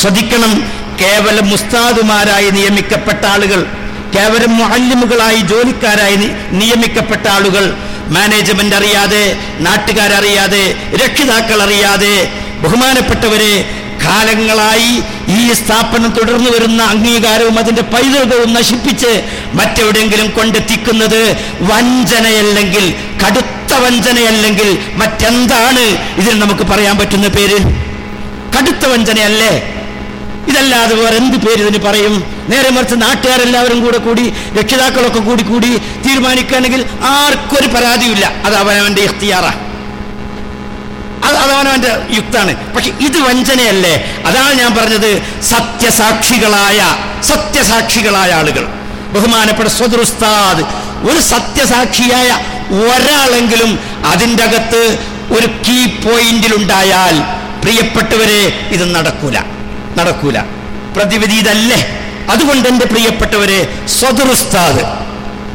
ശ്രദ്ധിക്കണം. കേവലം മുസ്താദുമാരായി നിയമിക്കപ്പെട്ട ആളുകൾ കേവലം മുഅല്ലിമുകളായി ജോലിക്കാരായി നിയമിക്കപ്പെട്ട ആളുകൾ മാനേജ്മെന്റ് അറിയാതെ നാട്ടുകാരറിയാതെ രക്ഷിതാക്കൾ അറിയാതെ ബഹുമാനപ്പെട്ടവരെ കാലങ്ങളായി ഈ സ്ഥാപനം തുടർന്നു വരുന്ന അംഗീകാരവും അതിന്റെ പൈതൃകവും നശിപ്പിച്ച് മറ്റെവിടെയെങ്കിലും കൊണ്ടെത്തിക്കുന്നത് വഞ്ചനയല്ലെങ്കിൽ കടുത്ത വഞ്ചനയല്ലെങ്കിൽ മറ്റെന്താണ്? ഇതിന് നമുക്ക് പറയാൻ പറ്റുന്ന പേര്? കടുത്ത വഞ്ചനയല്ലേ? ഇതല്ലാതെ വേറെ എന്ത് പേര് ഇതിന് പറയും? നേരെ മറിച്ച് നാട്ടുകാരെല്ലാവരും കൂടെ കൂടി രക്ഷിതാക്കളൊക്കെ കൂടി കൂടി തീരുമാനിക്കുകയാണെങ്കിൽ ആർക്കൊരു പരാതിയില്ല അത് അവനവന്റെ ഇഖ്തിയാറാണ് അത് അതവനവന്റെ യുക്താണ്. പക്ഷെ ഇത് വഞ്ചനയല്ലേ? അതാണ് ഞാൻ പറഞ്ഞത്. സത്യസാക്ഷികളായ സത്യസാക്ഷികളായ ആളുകൾ. ബഹുമാനപ്പെട്ട സ്വദുസ്താദ് ഒരു സത്യസാക്ഷിയായ ഒരാളെങ്കിലും അതിന്റെ അകത്ത് ഒരു കീ പോയിന്റിൽ ഉണ്ടായാൽ പ്രിയപ്പെട്ടവരെ ഇത് നടക്കൂല. നടക്കൂല. പ്രതിവിധി ഇതല്ലേ? അതുകൊണ്ട് എന്റെ പ്രിയപ്പെട്ടവരെ സ്വതുറുസ്താദ്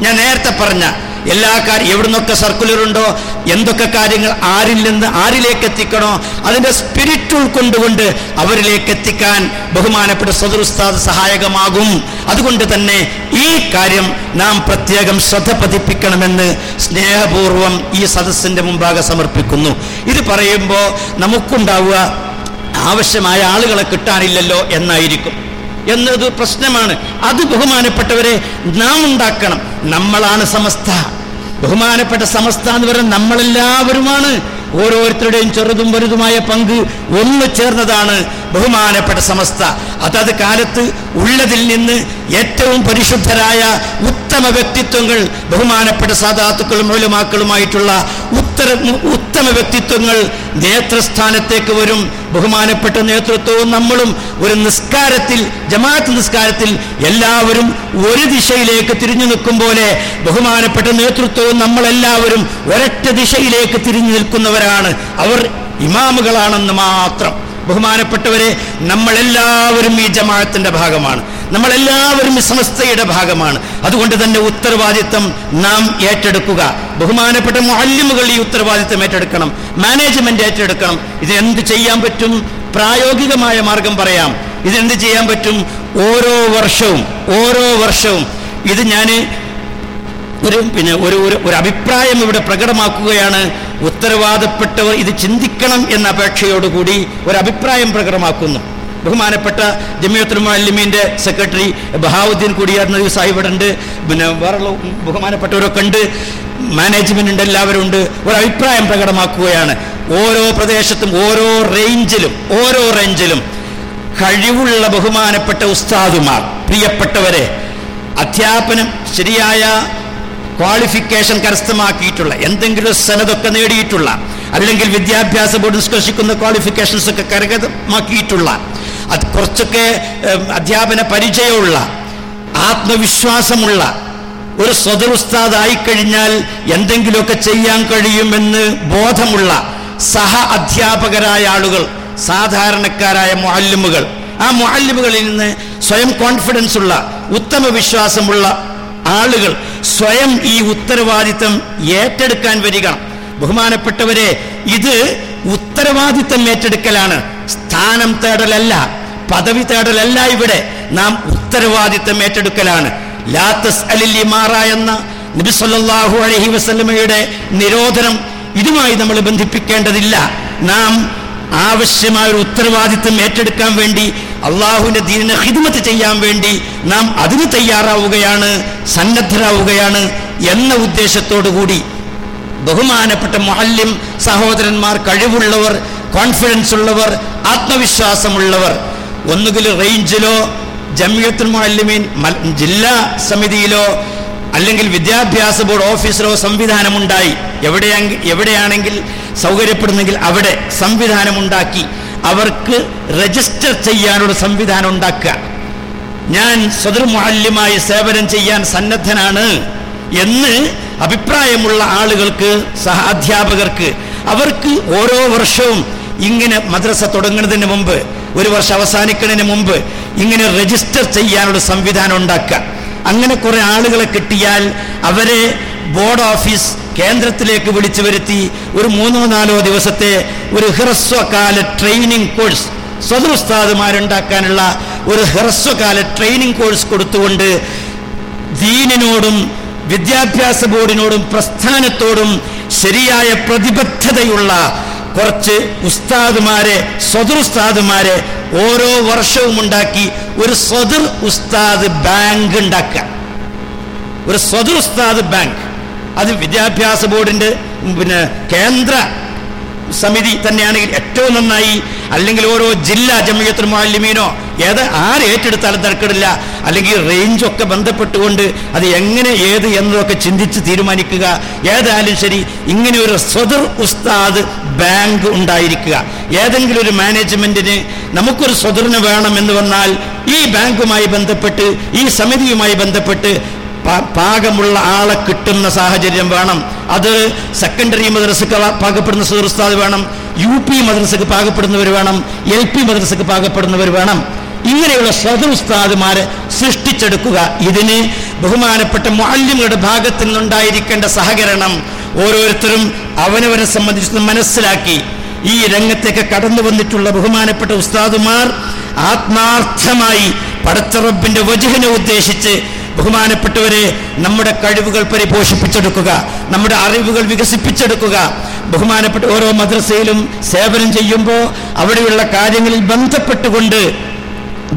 ഞാൻ നേരത്തെ പറഞ്ഞ എല്ലാ കാര്യം എവിടുന്നൊക്കെ സർക്കുലർ ഉണ്ടോ എന്തൊക്കെ കാര്യങ്ങൾ ആരിൽ നിന്ന് ആരിലേക്ക് എത്തിക്കണോ അതിന്റെ സ്പിരിറ്റ് ഉൾക്കൊണ്ടുകൊണ്ട് അവരിലേക്ക് എത്തിക്കാൻ ബഹുമാനപ്പെട്ട സദുസ്താദ് സഹായകമാകും. അതുകൊണ്ട് തന്നെ ഈ കാര്യം നാം പ്രത്യേകം ശ്രദ്ധ പതിപ്പിക്കണമെന്ന് സ്നേഹപൂർവം ഈ സദസ്സിന്റെ മുമ്പാകെ സമർപ്പിക്കുന്നു. ഇത് പറയുമ്പോൾ നമുക്കുണ്ടാവുക ആവശ്യമായ ആളുകളെ കിട്ടാനില്ലല്ലോ എന്നായിരിക്കും. എന്നത് പ്രശ്നമാണ്. അത് ബഹുമാനപ്പെട്ടവരെ നാം ഉണ്ടാക്കണം. നമ്മളാണ് സമസ്ത. ബഹുമാനപ്പെട്ട സമസ്ത എന്ന് പറയുന്നത് നമ്മളെല്ലാവരുമാണ്. ഓരോരുത്തരുടെയും ചെറുതും വലുതുമായ പങ്ക് ഒന്ന് ചേർന്നതാണ്. ബഹുമാനപ്പെട്ട സമസ്ത അതത് കാലത്ത് ഉള്ളതിൽ നിന്ന് ഏറ്റവും പരിശുദ്ധരായ ഉത്തമ വ്യക്തിത്വങ്ങൾ ബഹുമാനപ്പെട്ട സാധാത്തുക്കളും മൂലമാക്കളുമായിട്ടുള്ള ഉത്തര ഉത്തമ വ്യക്തിത്വങ്ങൾ നേതൃസ്ഥാനത്തേക്ക് വരും. ബഹുമാനപ്പെട്ട നേതൃത്വവും നമ്മളും ഒരു നിസ്കാരത്തിൽ ജമാഅത്ത് നിസ്കാരത്തിൽ എല്ലാവരും ഒരു ദിശയിലേക്ക് തിരിഞ്ഞു നിൽക്കും പോലെ ബഹുമാനപ്പെട്ട നേതൃത്വവും നമ്മളെല്ലാവരും ഒരൊറ്റ ദിശയിലേക്ക് തിരിഞ്ഞു നിൽക്കുന്നവരാണ്. അവർ ഇമാമുകളാണെന്ന് മാത്രം. ബഹുമാനപ്പെട്ടവരെ നമ്മളെല്ലാവരും ഈ ജമാഅത്തിന്റെ ഭാഗമാണ്. നമ്മളെല്ലാവരും ഈ സമസ്തയുടെ ഭാഗമാണ്. അതുകൊണ്ട് തന്നെ ഉത്തരവാദിത്തം നാം ഏറ്റെടുക്കുക. ബഹുമാനപ്പെട്ട മാലിമുകൾ ഈ ഉത്തരവാദിത്തം ഏറ്റെടുക്കണം. മാനേജ്മെന്റ് ഏറ്റെടുക്കണം. ഇത് എന്ത് ചെയ്യാൻ പറ്റും? പ്രായോഗികമായ മാർഗം പറയാം. ഇതെന്ത് ചെയ്യാൻ പറ്റും? ഓരോ വർഷവും ഓരോ വർഷവും. ഇത് ഞാൻ ഒരു പിന്നെ ഒരു ഒരു അഭിപ്രായം ഇവിടെ പ്രകടമാക്കുകയാണ്. ഉത്തരവാദപ്പെട്ടവർ ഇത് ചിന്തിക്കണം എന്ന അപേക്ഷയോടുകൂടി ഒരു അഭിപ്രായം പ്രകടമാക്കുന്നു. ബഹുമാനപ്പെട്ട ജമിയത്തുൽ മുഅല്ലിമീന്റെ സെക്രട്ടറി ബഹാവുദ്ദീൻ കുടിയാർ സാഹിബ് സാഹിബുണ്ട് പിന്നെ വേറെ ബഹുമാനപ്പെട്ടവരൊക്കെ ഉണ്ട്. മാനേജ്മെന്റ് ഉണ്ട് എല്ലാവരും ഉണ്ട്. ഒരു അഭിപ്രായം പ്രകടമാക്കുകയാണ്. ഓരോ പ്രദേശത്തും ഓരോ റേഞ്ചിലും ഓരോ റേഞ്ചിലും കഴിവുള്ള ബഹുമാനപ്പെട്ട ഉസ്താദുമാർ പ്രിയപ്പെട്ടവരെ അധ്യാപനം ശരിയായ ക്വാളിഫിക്കേഷൻ കരസ്ഥമാക്കിയിട്ടുള്ള എന്തെങ്കിലും സനതൊക്കെ നേടിയിട്ടുള്ള അല്ലെങ്കിൽ വിദ്യാഭ്യാസ ബോർഡ് നിഷ്കർഷിക്കുന്ന ക്വാളിഫിക്കേഷൻസ് ഒക്കെ കരഗതമാക്കിയിട്ടുള്ള അത് കുറച്ചൊക്കെ അധ്യാപന പരിചയമുള്ള ആത്മവിശ്വാസമുള്ള ഒരു സ്വതർ ഉസ്താദായി കഴിഞ്ഞാൽ എന്തെങ്കിലുമൊക്കെ ചെയ്യാൻ കഴിയുമെന്ന് ബോധമുള്ള സഹ അധ്യാപകരായ ആളുകൾ സാധാരണക്കാരായ മുഅല്ലിമുകൾ ആ മുഅല്ലിമുകളിൽ നിന്ന് സ്വയം കോൺഫിഡൻസ് ഉള്ള ഉത്തമ വിശ്വാസമുള്ള ആളുകൾ സ്വയം ഈ ഉത്തരവാദിത്തം ഏറ്റെടുക്കാൻ വരിക. ബഹുമാനപ്പെട്ടവരെ ഇത് ഉത്തരവാദിത്തം ഏറ്റെടുക്കലാണ്. സ്ഥാനം തേടലല്ല പദവി തേടലല്ല ഇവിടെ. നാം ഉത്തരവാദിത്തം ഏറ്റെടുക്കലാണ്. ലാത്തസ് അലില്ലി മാറ എന്ന നബി അലഹി വസ്ലമയുടെ നിരോധനം ഇതുമായി നമ്മൾ ബന്ധിപ്പിക്കേണ്ടതില്ല. നാം ആവശ്യമായ ഒരു ഉത്തരവാദിത്വം ഏറ്റെടുക്കാൻ വേണ്ടി അള്ളാഹുവിന്റെ ദീനിനെ ഹിദ്മത്ത് ചെയ്യാൻ വേണ്ടി നാം അതിന് തയ്യാറാവുകയാണ് സന്നദ്ധരാവുകയാണ് എന്ന ഉദ്ദേശത്തോടു കൂടി ബഹുമാനപ്പെട്ട മഹല്യം സഹോദരന്മാർ കഴിവുള്ളവർ കോൺഫിഡൻസ് ഉള്ളവർ ആത്മവിശ്വാസമുള്ളവർ ഒന്നുകിൽ റേഞ്ചിലോ ജമിയത്തുൽ മുഅല്ലിമീൻ ജില്ലാ സമിതിയിലോ അല്ലെങ്കിൽ വിദ്യാഭ്യാസ ബോർഡ് ഓഫീസിലോ സംവിധാനമുണ്ടായി എവിടെയെങ്കിൽ എവിടെയാണെങ്കിൽ സൗകര്യപ്പെടുന്നെങ്കിൽ അവിടെ സംവിധാനമുണ്ടാക്കി അവർക്ക് രജിസ്റ്റർ ചെയ്യാനുള്ള സംവിധാനം ഉണ്ടാക്കുക. ഞാൻ സ്വതർ മുഹല്യമായി സേവനം ചെയ്യാൻ സന്നദ്ധനാണ് എന്ന് അഭിപ്രായമുള്ള ആളുകൾക്ക് സഹ അധ്യാപകർക്ക് അവർക്ക് ഓരോ വർഷവും ഇങ്ങനെ മദ്രസ തുടങ്ങുന്നതിന് മുമ്പ് ഒരു വർഷം അവസാനിക്കുന്നതിന് മുമ്പ് ഇങ്ങനെ രജിസ്റ്റർ ചെയ്യാനുള്ള സംവിധാനം ഉണ്ടാക്കുക. അങ്ങനെ കുറെ ആളുകളെ കിട്ടിയാൽ അവരെ ബോർഡ് ഓഫീസ് കേന്ദ്രത്തിലേക്ക് വിളിച്ചു വരുത്തി ഒരു മൂന്നോ നാലോ ദിവസത്തെ ഒരു ഹ്രസ്വകാല ട്രെയിനിങ് കോഴ്സ് സ്വതർ ഉസ്താദുമാരുണ്ടാക്കാനുള്ള ഒരു ഹ്രസ്വകാല ട്രെയിനിങ് കോഴ്സ് കൊടുത്തുകൊണ്ട് ദീനിനോടും വിദ്യാഭ്യാസ ബോർഡിനോടും പ്രസ്ഥാനത്തോടും ശരിയായ പ്രതിബദ്ധതയുള്ള കുറച്ച് ഉസ്താദുമാരെ സ്വതർ ഉസ്താദുമാരെ ഓരോ വർഷവും ഉണ്ടാക്കി ഒരു സ്വതർ ഉസ്താദ് ബാങ്ക് ഉണ്ടാക്കുക. ഒരു സ്വതർ ഉസ്താദ് ബാങ്ക്. അത് വിദ്യാഭ്യാസ ബോർഡിന്റെ പിന്നെ കേന്ദ്ര സമിതി തന്നെയാണെങ്കിൽ ഏറ്റവും നന്നായി. അല്ലെങ്കിൽ ഓരോ ജില്ലാ ജമയത്തിൽ മാലിമീനോ ഏത് ആര് ഏറ്റെടുത്താലും തരക്കിടില്ല. അല്ലെങ്കിൽ റേഞ്ചൊക്കെ ബന്ധപ്പെട്ടുകൊണ്ട് അത് എങ്ങനെ ഏത് എന്നതൊക്കെ ചിന്തിച്ച് തീരുമാനിക്കുക. ഏതായാലും ശരി ഇങ്ങനെ ഒരു സ്വതർ ഉസ്താദ് ബാങ്ക് ഉണ്ടായിരിക്കുക. ഏതെങ്കിലും ഒരു മാനേജ്മെന്റിന് നമുക്കൊരു സ്വതറിന് വേണം എന്ന് വന്നാൽ ഈ ബാങ്കുമായി ബന്ധപ്പെട്ട് ഈ സമിതിയുമായി ബന്ധപ്പെട്ട് പാകമുള്ള ആളെ കിട്ടുന്ന സാഹചര്യം വേണം. അത് സെക്കൻഡറി മദ്രസക്ക് പാകപ്പെടുന്ന സുഹൃസ്താദ് വേണം. യു പി മദ്രസക്ക് പാകപ്പെടുന്നവർ വേണം. എൽ പി മദ്രസക്ക് പാകപ്പെടുന്നവർ വേണം. ഇങ്ങനെയുള്ള സ്വതർ ഉസ്താദുമാരെ സൃഷ്ടിച്ചെടുക്കുക. ഇതിന് ബഹുമാനപ്പെട്ട മാലിന്യങ്ങളുടെ ഭാഗത്തു നിന്നുണ്ടായിരിക്കേണ്ട സഹകരണം ഓരോരുത്തരും അവനവനെ സംബന്ധിച്ച് മനസ്സിലാക്കി. ഈ രംഗത്തേക്ക് കടന്നു വന്നിട്ടുള്ള ബഹുമാനപ്പെട്ട ഉസ്താദുമാർ ആത്മാർത്ഥമായി പടച്ചറബിന്റെ വജുഹിനെ ഉദ്ദേശിച്ച് ബഹുമാനപ്പെട്ടവരെ നമ്മുടെ കഴിവുകൾ പരിപോഷിപ്പിച്ചെടുക്കുക നമ്മുടെ അറിവുകൾ വികസിപ്പിച്ചെടുക്കുക. ബഹുമാനപ്പെട്ട ഓരോ മദ്രസയിലും സേവനം ചെയ്യുമ്പോൾ അവിടെയുള്ള കാര്യങ്ങളിൽ ബന്ധപ്പെട്ടുകൊണ്ട്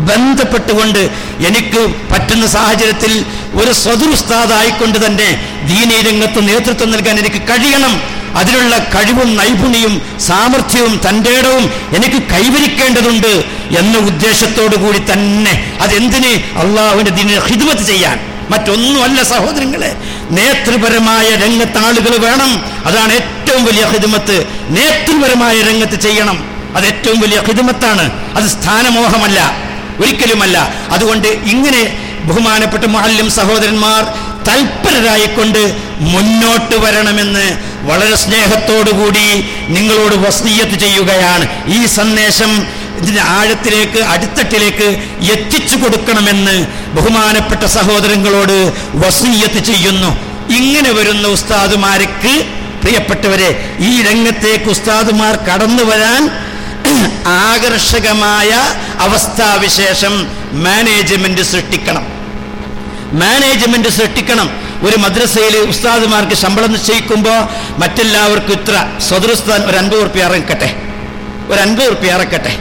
ബന്ധപ്പെട്ടുകൊണ്ട് എനിക്ക് പറ്റുന്ന സാഹചര്യത്തിൽ ഒരു സ്വതുസ്താദായിക്കൊണ്ട് തന്നെ ദീനീ രംഗത്ത് നേതൃത്വം നൽകാൻ എനിക്ക് കഴിയണം. അതിനുള്ള കഴിവും നൈപുണ്യവും സാമർഥ്യവും തന്റെ എനിക്ക് കൈവരിക്കേണ്ടതുണ്ട്. എന്ന ഉദ്ദേശത്തോടു കൂടി തന്നെ അതെന്തിന് അള്ളാഹുവിന്റെ ദിന ഹിദ്മത്ത് ചെയ്യാൻ? മറ്റൊന്നുമല്ല സഹോദരങ്ങളെ നേതൃപരമായ രംഗത്ത് ആളുകൾ വേണം. അതാണ് ഏറ്റവും വലിയ ഹിദ്മത്ത് നേതൃപരമായ രംഗത്ത് ചെയ്യണം. അത് ഏറ്റവും വലിയ ഹിദ്മത്താണ് അത് സ്ഥാനമോഹമല്ല. ഒരിക്കലുമല്ല. അതുകൊണ്ട് ഇങ്ങനെ ബഹുമാനപ്പെട്ട മാലിന്യം സഹോദരന്മാർ തൽപരരായിക്കൊണ്ട് മുന്നോട്ട് വരണമെന്ന് വളരെ സ്നേഹത്തോടുകൂടി നിങ്ങളോട് വസ്തീയത്ത് ചെയ്യുകയാണ്. ഈ സന്ദേശം ഇതിന്റെ ആഴത്തിലേക്ക് അടിത്തട്ടിലേക്ക് എത്തിച്ചു കൊടുക്കണമെന്ന് ബഹുമാനപ്പെട്ട സഹോദരങ്ങളോട് വസീയത്ത് ചെയ്യുന്നു. ഇങ്ങനെ വരുന്ന ഉസ്താദുമാർക്ക് പ്രിയപ്പെട്ടവരെ ഈ രംഗത്തേക്ക് ഉസ്താദുമാർ കടന്നു വരാൻ ആകർഷകമായ അവസ്ഥാവിശേഷം മാനേജ്മെന്റ് സൃഷ്ടിക്കണം. മാനേജ്മെന്റ് സൃഷ്ടിക്കണം. ഒരു മദ്രസയിൽ ഉസ്താദുമാർക്ക് ശമ്പളം നിശ്ചയിക്കുമ്പോൾ മറ്റെല്ലാവർക്കും ഇത്ര സ്വതൃസ്ഥാൻ ഒരു അൻപത് ഉറുപ്പ്യ ഇറക്കട്ടെ. ഒരു അൻപത് ഉറുപ്പ്യ ഇറക്കട്ടെ.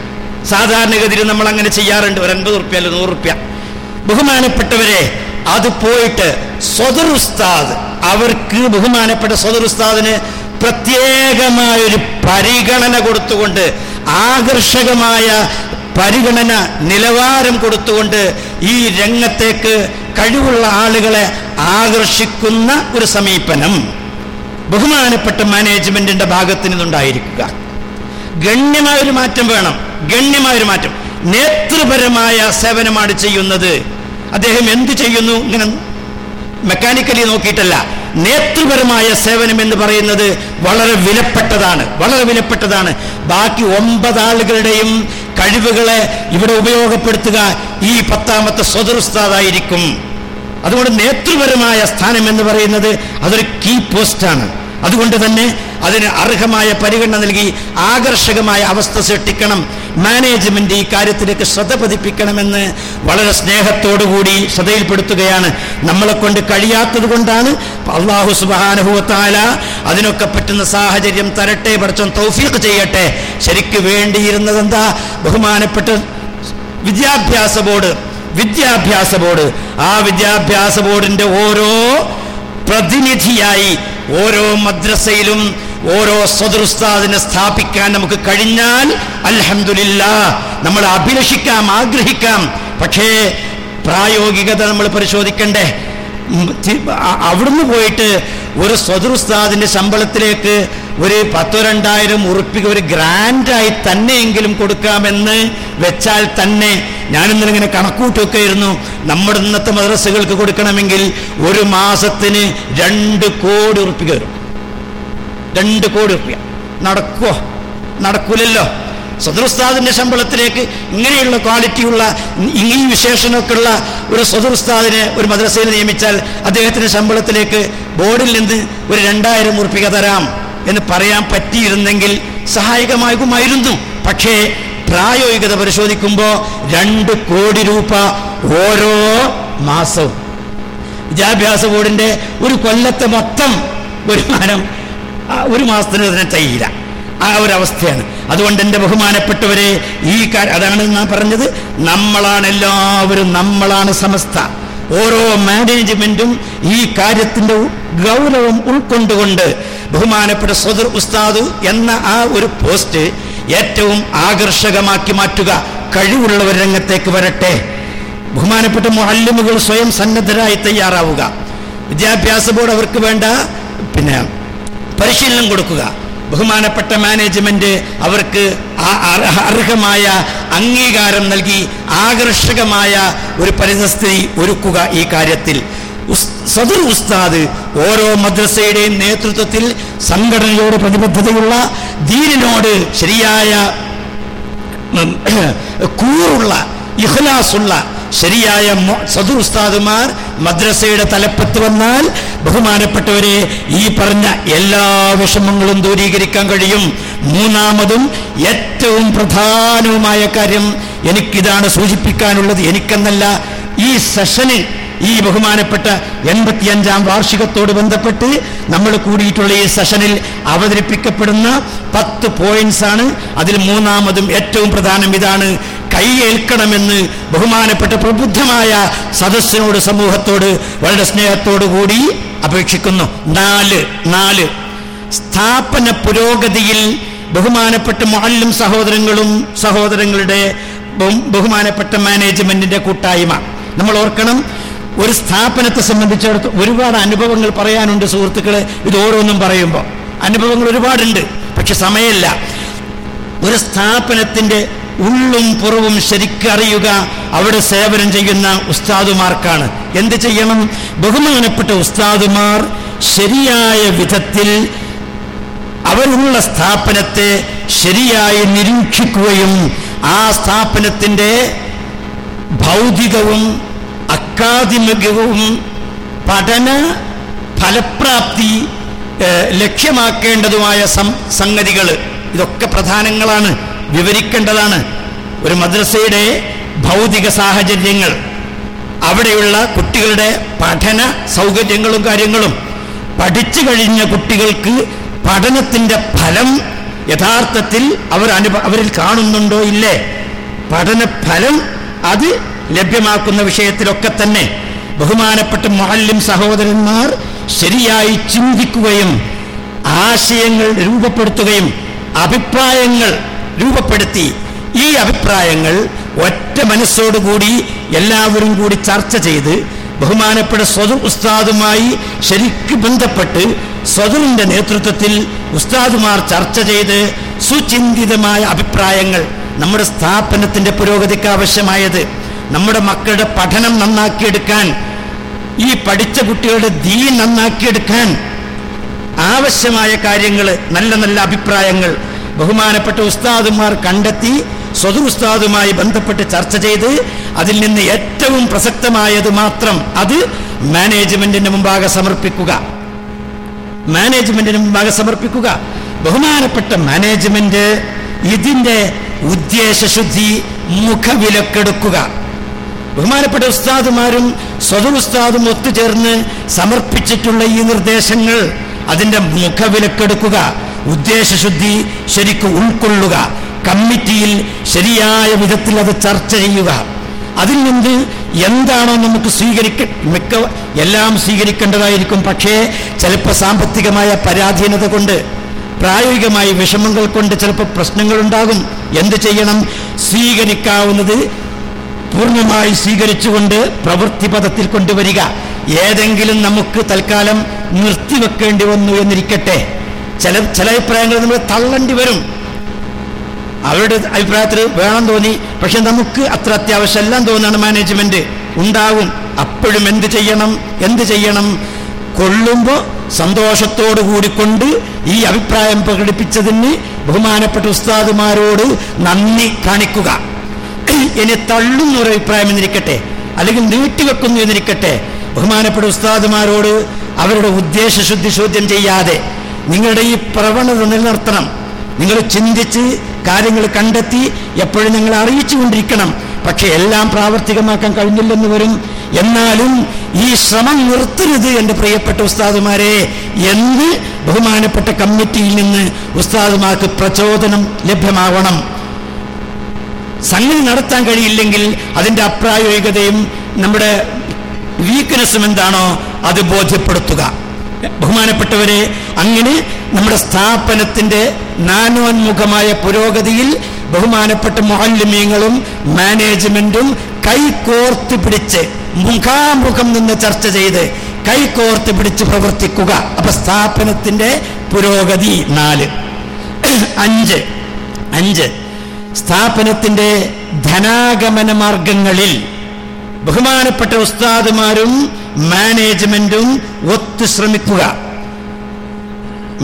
സാധാരണഗതിയിൽ നമ്മൾ അങ്ങനെ ചെയ്യാറുണ്ട്. ഒരു അൻപത് റുപ്യ അല്ലെങ്കിൽ നൂറ് റുപ്യ. ബഹുമാനപ്പെട്ടവരെ അത് പോയിട്ട് സ്വദർ ഉസ്താദ് അവർക്ക് ബഹുമാനപ്പെട്ട ഉസ്താദിന് പ്രത്യേകമായൊരു പരിഗണന കൊടുത്തുകൊണ്ട് ആകർഷകമായ പരിഗണന നിലവാരം കൊടുത്തുകൊണ്ട് ഈ രംഗത്തേക്ക് കഴിവുള്ള ആളുകളെ ആകർഷിക്കുന്ന ഒരു സമീപനം ബഹുമാനപ്പെട്ട മാനേജ്മെന്റിന്റെ ഭാഗത്തിന് ഇതുണ്ടായിരിക്കുക ഗണ്യമായൊരു മാറ്റം വേണം. ഗണ്യമായൊരു മാറ്റം. നേതൃപരമായ സേവനമാണ് ചെയ്യുന്നത്. അദ്ദേഹം എന്ത് ചെയ്യുന്നു? ഇങ്ങനെ മെക്കാനിക്കലി നോക്കിയിട്ടല്ല. നേതൃപരമായ സേവനം എന്ന് പറയുന്നത് വളരെ വിലപ്പെട്ടതാണ്. വളരെ വിലപ്പെട്ടതാണ്. ബാക്കി ഒമ്പത് ആളുകളുടെയും കഴിവുകളെ ഇവിടെ ഉപയോഗപ്പെടുത്തുക ഈ പത്താമത്തെ സ്വതൃസ്ഥാതായിരിക്കും അതുകൊണ്ട് നേതൃപരമായ സ്ഥാനം എന്ന് പറയുന്നത് അതൊരു കീ പോസ്റ്റാണ് അതുകൊണ്ട് തന്നെ അതിന് അർഹമായ പരിഗണന നൽകി ആകർഷകമായ അവസ്ഥ സൃഷ്ടിക്കണം. മാനേജ്മെന്റ് ഈ കാര്യത്തിലേക്ക് ശ്രദ്ധ പതിപ്പിക്കണമെന്ന് വളരെ സ്നേഹത്തോടുകൂടി ശ്രദ്ധയിൽപ്പെടുത്തുകയാണ്. നമ്മളെ കൊണ്ട് കഴിയാത്തത് കൊണ്ടാണ് അള്ളാഹു സുബാനുഭവത്താല അതിനൊക്കെ പറ്റുന്ന സാഹചര്യം തരട്ടെ പഠിച്ചോൻ തൗഫീഖ് ചെയ്യട്ടെ. ശരിക്ക് വേണ്ടിയിരുന്നത് എന്താ ബഹുമാനപ്പെട്ട വിദ്യാഭ്യാസ ബോർഡ് വിദ്യാഭ്യാസ ബോർഡ്. ആ വിദ്യാഭ്യാസ ബോർഡിന്റെ ഓരോ പ്രതിനിധിയായി ഓരോ മദ്രസയിലും ഓരോ സദൃസ്താദിനെ സ്ഥാപിക്കാൻ നമുക്ക് കഴിഞ്ഞാൽ അലഹമില്ല നമ്മൾ അഭിലഷിക്കാം ആഗ്രഹിക്കാം. പക്ഷേ പ്രായോഗികത നമ്മൾ പരിശോധിക്കണ്ടേ? അവിടുന്ന് പോയിട്ട് ഒരു സ്വദുസ്താദിന്റെ ശമ്പളത്തിലേക്ക് ഒരു പത്തോ രണ്ടായിരം ഉറുപ്പിക ഒരു ഗ്രാൻഡായി തന്നെയെങ്കിലും കൊടുക്കാമെന്ന് വെച്ചാൽ തന്നെ ഞാനിന്നലെ ഇങ്ങനെ കണക്കൂട്ടൊക്കെ ആയിരുന്നു നമ്മുടെ ഇന്നത്തെ മദ്രസകൾക്ക് കൊടുക്കണമെങ്കിൽ ഒരു മാസത്തിന് രണ്ട് കോടി ഉറുപ്പിക വരും. രണ്ട് കോടി റുപ്യ. നടക്കുവോ? നടക്കൂലല്ലോ. സദുർസ്താദിന്റെ ശമ്പളത്തിലേക്ക് ഇങ്ങനെയുള്ള ക്വാളിറ്റിയുള്ള ഈ വിശേഷണമൊക്കെ ഉള്ള ഒരു സദുർസ്താദിനെ ഒരു മദ്രസയിൽ നിയമിച്ചാൽ അദ്ദേഹത്തിന്റെ ശമ്പളത്തിലേക്ക് ബോർഡിൽ നിന്ന് ഒരു രണ്ടായിരം ഉറുപ്പിക തരാം എന്ന് പറയാൻ പറ്റിയിരുന്നെങ്കിൽ സഹായകമാകുമായിരുന്നു. പക്ഷേ പ്രായോഗികത പരിശോധിക്കുമ്പോൾ രണ്ട് കോടി രൂപ ഓരോ മാസവും. വിദ്യാഭ്യാസ ബോർഡിന്റെ ഒരു കൊല്ലത്തെ മൊത്തം വരുമാനം ഒരു മാസത്തിന് അതിനെ തയ്യില്ല. ആ ഒരു അവസ്ഥയാണ് അതുകൊണ്ട് എന്റെ ബഹുമാനപ്പെട്ടവരെ ഈ അതാണ് ഞാൻ പറഞ്ഞത്. നമ്മളാണ് എല്ലാവരും നമ്മളാണ് സമസ്ത. ഓരോ മാനേജ്മെന്റും ഈ കാര്യത്തിന്റെ ഗൗരവം ഉൾക്കൊണ്ടുകൊണ്ട് ബഹുമാനപ്പെട്ട സ്വദർ ഉസ്താദ് എന്ന ആ ഒരു പോസ്റ്റ് ഏറ്റവും ആകർഷകമാക്കി മാറ്റുക. കഴിവുള്ളവർ രംഗത്തേക്ക് വരട്ടെ. ബഹുമാനപ്പെട്ട മുഹല്ലിമുകൾ സ്വയം സന്നദ്ധരായി തയ്യാറാവുക. വിദ്യാഭ്യാസ ബോർഡ് അവർക്ക് വേണ്ട പിന്നെ പരിശീലനം കൊടുക്കുക. ബഹുമാനപ്പെട്ട മാനേജ്മെന്റ് അവർക്ക് ആ അർഹമായ അംഗീകാരം നൽകി ആകർഷകമായ ഒരു പരിസ്ഥിതി ഒരുക്കുക ഈ കാര്യത്തിൽ. സദുർ ഉസ്താദ് ഓരോ മദ്രസയുടെയും നേതൃത്വത്തിൽ സംഘടനയോട് പ്രതിബദ്ധതയുള്ള ദീനിനോട് ശരിയായ കൂറുള്ള ഇഖ്ലാസുള്ള ശരിയായ സദുർ ഉസ്താദുമാർ മദ്രസയുടെ തലപ്പത്ത് വന്നാൽ ബഹുമാനപ്പെട്ടവരെ ഈ പറഞ്ഞ എല്ലാ വിഷമങ്ങളും ദൂരീകരിക്കാൻ കഴിയും. മൂന്നാമതും ഏറ്റവും പ്രധാനവുമായ കാര്യം എനിക്കിതാണ് സൂചിപ്പിക്കാനുള്ളത്. എനിക്കെന്നല്ല ഈ സെഷന് ഈ ബഹുമാനപ്പെട്ട എൺപത്തിയഞ്ചാം വാർഷികത്തോട് ബന്ധപ്പെട്ട് നമ്മൾ കൂടിയിട്ടുള്ള ഈ സെഷനിൽ അവതരിപ്പിക്കപ്പെടുന്ന പത്ത് പോയിന്റ്സ് ആണ്. അതിൽ മൂന്നാമതും ഏറ്റവും പ്രധാനം ഇതാണ്. കൈയേൽക്കണമെന്ന് ബഹുമാനപ്പെട്ട പ്രബുദ്ധമായ സദസ്സിനോട് സമൂഹത്തോട് വളരെ സ്നേഹത്തോടു കൂടി അപേക്ഷിക്കുന്നു. നാല് നാല്. സ്ഥാപന പുരോഗതിയിൽ ബഹുമാനപ്പെട്ട മുഅല്ലിം സഹോദരങ്ങളും സഹോദരങ്ങളുടെ ബഹുമാനപ്പെട്ട മാനേജ്മെന്റിന്റെ കൂട്ടായ്മ. നമ്മൾ ഓർക്കണം ഒരു സ്ഥാപനത്തെ സംബന്ധിച്ചിടത്തോളം ഒരുപാട് അനുഭവങ്ങൾ പറയാനുണ്ട് സുഹൃത്തുക്കളെ ഇത് ഓരോന്നും പറയുമ്പോൾ അനുഭവങ്ങൾ ഒരുപാടുണ്ട് പക്ഷെ സമയമില്ല. ഒരു സ്ഥാപനത്തിന്റെ ഉള്ളും പുറവും ശരിക്കറിയുക അവിടെ സേവനം ചെയ്യുന്ന ഉസ്താദുമാർക്കാണ്. എന്ത് ചെയ്യണം? ബഹുമാനപ്പെട്ട ഉസ്താദുമാർ ശരിയായ വിധത്തിൽ അവരുള്ള സ്ഥാപനത്തെ ശരിയായി നിരീക്ഷിക്കുകയും ആ സ്ഥാപനത്തിന്റെ ഭൗതികവും അക്കാദമികവും പഠന ഫലപ്രാപ്തി ലക്ഷ്യമാക്കേണ്ടതുമായ സംഗതികൾ ഇതൊക്കെ പ്രധാനങ്ങളാണ്. വിവരിക്കേണ്ടതാണ്. ഒരു മദ്രസയുടെ ഭൗതിക സാഹചര്യങ്ങൾ അവിടെയുള്ള കുട്ടികളുടെ പഠന സൗകര്യങ്ങളും കാര്യങ്ങളും പഠിച്ചു കഴിഞ്ഞ കുട്ടികൾക്ക് പഠനത്തിന്റെ ഫലം യഥാർത്ഥത്തിൽ അവർ അനുഭ അവരിൽ കാണുന്നുണ്ടോ ഇല്ലേ? പഠന ഫലം അത് ലഭ്യമാക്കുന്ന വിഷയത്തിലൊക്കെ തന്നെ ബഹുമാനപ്പെട്ട മാലിന്യം സഹോദരന്മാർ ശരിയായി ചിന്തിക്കുകയും ആശയങ്ങൾ രൂപപ്പെടുത്തുകയും അഭിപ്രായങ്ങൾ രൂപപ്പെടുത്തി ഈ അഭിപ്രായങ്ങൾ ഒറ്റ മനസ്സോടുകൂടി എല്ലാവരും കൂടി ചർച്ച ചെയ്ത് ബഹുമാനപ്പെട്ട സ്വതു ഉസ്താദുമായി ശരിക്ക് ബന്ധപ്പെട്ട് സ്വതുവിന്റെ നേതൃത്വത്തിൽ ഉസ്താദുമാർ ചർച്ച ചെയ്ത് സുചിന്തിതമായ അഭിപ്രായങ്ങൾ നമ്മുടെ സ്ഥാപനത്തിന്റെ പുരോഗതിക്ക് ആവശ്യമായത് നമ്മുടെ മക്കളുടെ പഠനം നന്നാക്കിയെടുക്കാൻ ഈ പഠിച്ച കുട്ടികളുടെ ദീ നന്നാക്കിയെടുക്കാൻ ആവശ്യമായ കാര്യങ്ങൾ നല്ല നല്ല അഭിപ്രായങ്ങൾ ബഹുമാനപ്പെട്ട ഉസ്താദുമാർ കണ്ടെത്തി സ്വതു ഉസ്താദുമായി ബന്ധപ്പെട്ട് ചർച്ച ചെയ്ത് അതിൽ നിന്ന് ഏറ്റവും പ്രസക്തമായത് മാത്രം അത് മാനേജ്മെന്റിന്റെ മുമ്പാകെ സമർപ്പിക്കുക.
മാനേജ്മെന്റിന് മുമ്പാകെ സമർപ്പിക്കുക. ബഹുമാനപ്പെട്ട മാനേജ്മെന്റ് ഇതിന്റെ ഉദ്ദേശശുദ്ധി മുഖവിലക്കെടുക്കുക. ബഹുമാനപ്പെട്ട ഉസ്താദുമാരും സ്വതു ഉസ്താദും ഒത്തുചേർന്ന് സമർപ്പിച്ചിട്ടുള്ള ഈ നിർദ്ദേശങ്ങൾ അതിന്റെ മുഖവിലക്കെടുക്കുക. ഉദ്ദേശശുദ്ധി ശരിക്കും ഉൾക്കൊള്ളുക. കമ്മിറ്റിയിൽ ശരിയായ വിധത്തിൽ അത് ചർച്ച ചെയ്യുക. അതിൽ നിന്ന് എന്താണോ നമുക്ക് സ്വീകരിക്ക മിക്ക എല്ലാം സ്വീകരിക്കേണ്ടതായിരിക്കും. പക്ഷേ ചിലപ്പോൾ സാമ്പത്തികമായ പരാധീനത കൊണ്ട് പ്രായോഗികമായി വിഷമങ്ങൾ കൊണ്ട് ചിലപ്പോൾ പ്രശ്നങ്ങളുണ്ടാകും. എന്ത് ചെയ്യണം? സ്വീകരിക്കാവുന്നത് പൂർണമായി സ്വീകരിച്ചുകൊണ്ട് പ്രവൃത്തി പദത്തിൽ കൊണ്ടുവരിക. ഏതെങ്കിലും നമുക്ക് തൽക്കാലം നിർത്തിവെക്കേണ്ടി വന്നു എന്നിരിക്കട്ടെ. ചില ചില അഭിപ്രായങ്ങൾ നമ്മൾ തള്ളേണ്ടി വരും. അവരുടെ അഭിപ്രായത്തിൽ വേണം തോന്നി. പക്ഷെ നമുക്ക് അത്ര അത്യാവശ്യം എല്ലാം തോന്നുകയാണ് മാനേജ്മെന്റ് ഉണ്ടാവും. അപ്പോഴും എന്ത് ചെയ്യണം? എന്ത് ചെയ്യണം? കൊള്ളുമ്പോൾ സന്തോഷത്തോടു കൂടിക്കൊണ്ട് ഈ അഭിപ്രായം പ്രകടിപ്പിച്ചതിന് ബഹുമാനപ്പെട്ട ഉസ്താദുമാരോട് നന്ദി കാണിക്കുക. ഇനി തള്ളുന്ന ഒരു അഭിപ്രായം എന്നിരിക്കട്ടെ. അല്ലെങ്കിൽ നീട്ടിവെക്കുന്നു എന്നിരിക്കട്ടെ. ബഹുമാനപ്പെട്ട ഉസ്താദുമാരോട് അവരുടെ ഉദ്ദേശശുദ്ധി ചോദ്യം ചെയ്യാതെ നിങ്ങളുടെ ഈ പ്രവണത നിലനിർത്തണം. നിങ്ങൾ ചിന്തിച്ച് കാര്യങ്ങൾ കണ്ടെത്തി എപ്പോഴും ഞങ്ങളെ അറിയിച്ചുകൊണ്ടിരിക്കണം പക്ഷെ എല്ലാം പ്രാവർത്തികമാക്കാൻ കഴിഞ്ഞില്ലെന്ന് വരും. എന്നാലും ഈ ശ്രമം നിർത്തരുത് എന്റെ പ്രിയപ്പെട്ട ഉസ്താദുമാരെ. എന്ന് ബഹുമാനപ്പെട്ട കമ്മിറ്റിയിൽ നിന്ന് ഉസ്താദുമാർക്ക് പ്രചോദനം ലഭ്യമാവണം. സംഗതി നടത്താൻ കഴിയില്ലെങ്കിൽ അതിന്റെ അപ്രായോഗികതയും നമ്മുടെ വീക്ക്നെസ്സും എന്താണോ അത് ബോധ്യപ്പെടുത്തുക. ബഹുമാനപ്പെട്ടവരെ അങ്ങനെ നമ്മുടെ സ്ഥാപനത്തിന്റെ നാനോന്മുഖമായ പുരോഗതിയിൽ ബഹുമാനപ്പെട്ട മൊഹല്യമീങ്ങളും മാനേജ്മെന്റും കൈകോർത്ത് പിടിച്ച് മുഖാമുഖം നിന്ന് ചർച്ച ചെയ്ത് കൈകോർത്ത് പിടിച്ച് പ്രവർത്തിക്കുക. അപ്പൊ സ്ഥാപനത്തിന്റെ പുരോഗതി നാല്. അഞ്ച്. അഞ്ച്. സ്ഥാപനത്തിന്റെ ധനാഗമന മാർഗങ്ങളിൽ ബഹുമാനപ്പെട്ട ഉസ്താദുമാരും മാനേജ്മെന്റും ഒത്തു ശ്രമിക്കുക.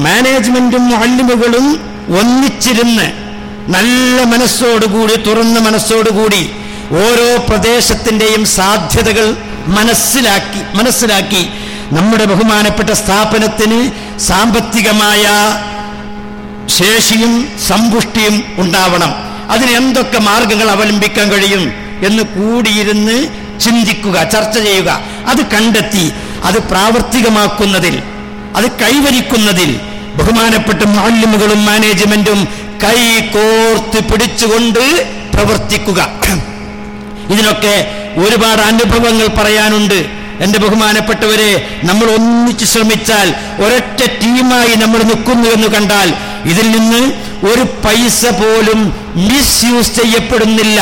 മാനേജ്മെന്റും മുഹല്ലിമുകളും ഒന്നിച്ചിരുന്ന് നല്ല മനസ്സോടുകൂടി തുറന്ന മനസ്സോടുകൂടി ഓരോ പ്രദേശത്തിന്റെയും സാധ്യതകൾ മനസ്സിലാക്കി മനസ്സിലാക്കി നമ്മുടെ ബഹുമാനപ്പെട്ട സ്ഥാപനത്തിന് സാമ്പത്തികമായ ശേഷിയും സമ്പുഷ്ടിയും ഉണ്ടാവണം. അതിന് എന്തൊക്കെ മാർഗങ്ങൾ അവലംബിക്കാൻ കഴിയും എന്ന് കൂടിയിരുന്ന് ചിന്തിക്കുക ചർച്ച ചെയ്യുക. അത് കണ്ടെത്തി അത് പ്രാവർത്തികമാക്കുന്നതിൽ അത് കൈവരിക്കുന്നതിൽ ബഹുമാനപ്പെട്ട മാലിമുകളും മാനേജ്മെന്റും കൈ കോർത്ത് പിടിച്ചുകൊണ്ട് പ്രവർത്തിക്കുക. ഇതിനൊക്കെ ഒരുപാട് അനുഭവങ്ങൾ പറയാനുണ്ട്. എന്റെ ബഹുമാനപ്പെട്ടവരെ നമ്മൾ ഒന്നിച്ച് ശ്രമിച്ചാൽ ഒരൊറ്റ ടീമായി നമ്മൾ നിൽക്കുന്നു എന്ന് കണ്ടാൽ ഇതിൽ നിന്ന് ഒരു പൈസ പോലും മിസ്യൂസ് ചെയ്യപ്പെടുന്നില്ല.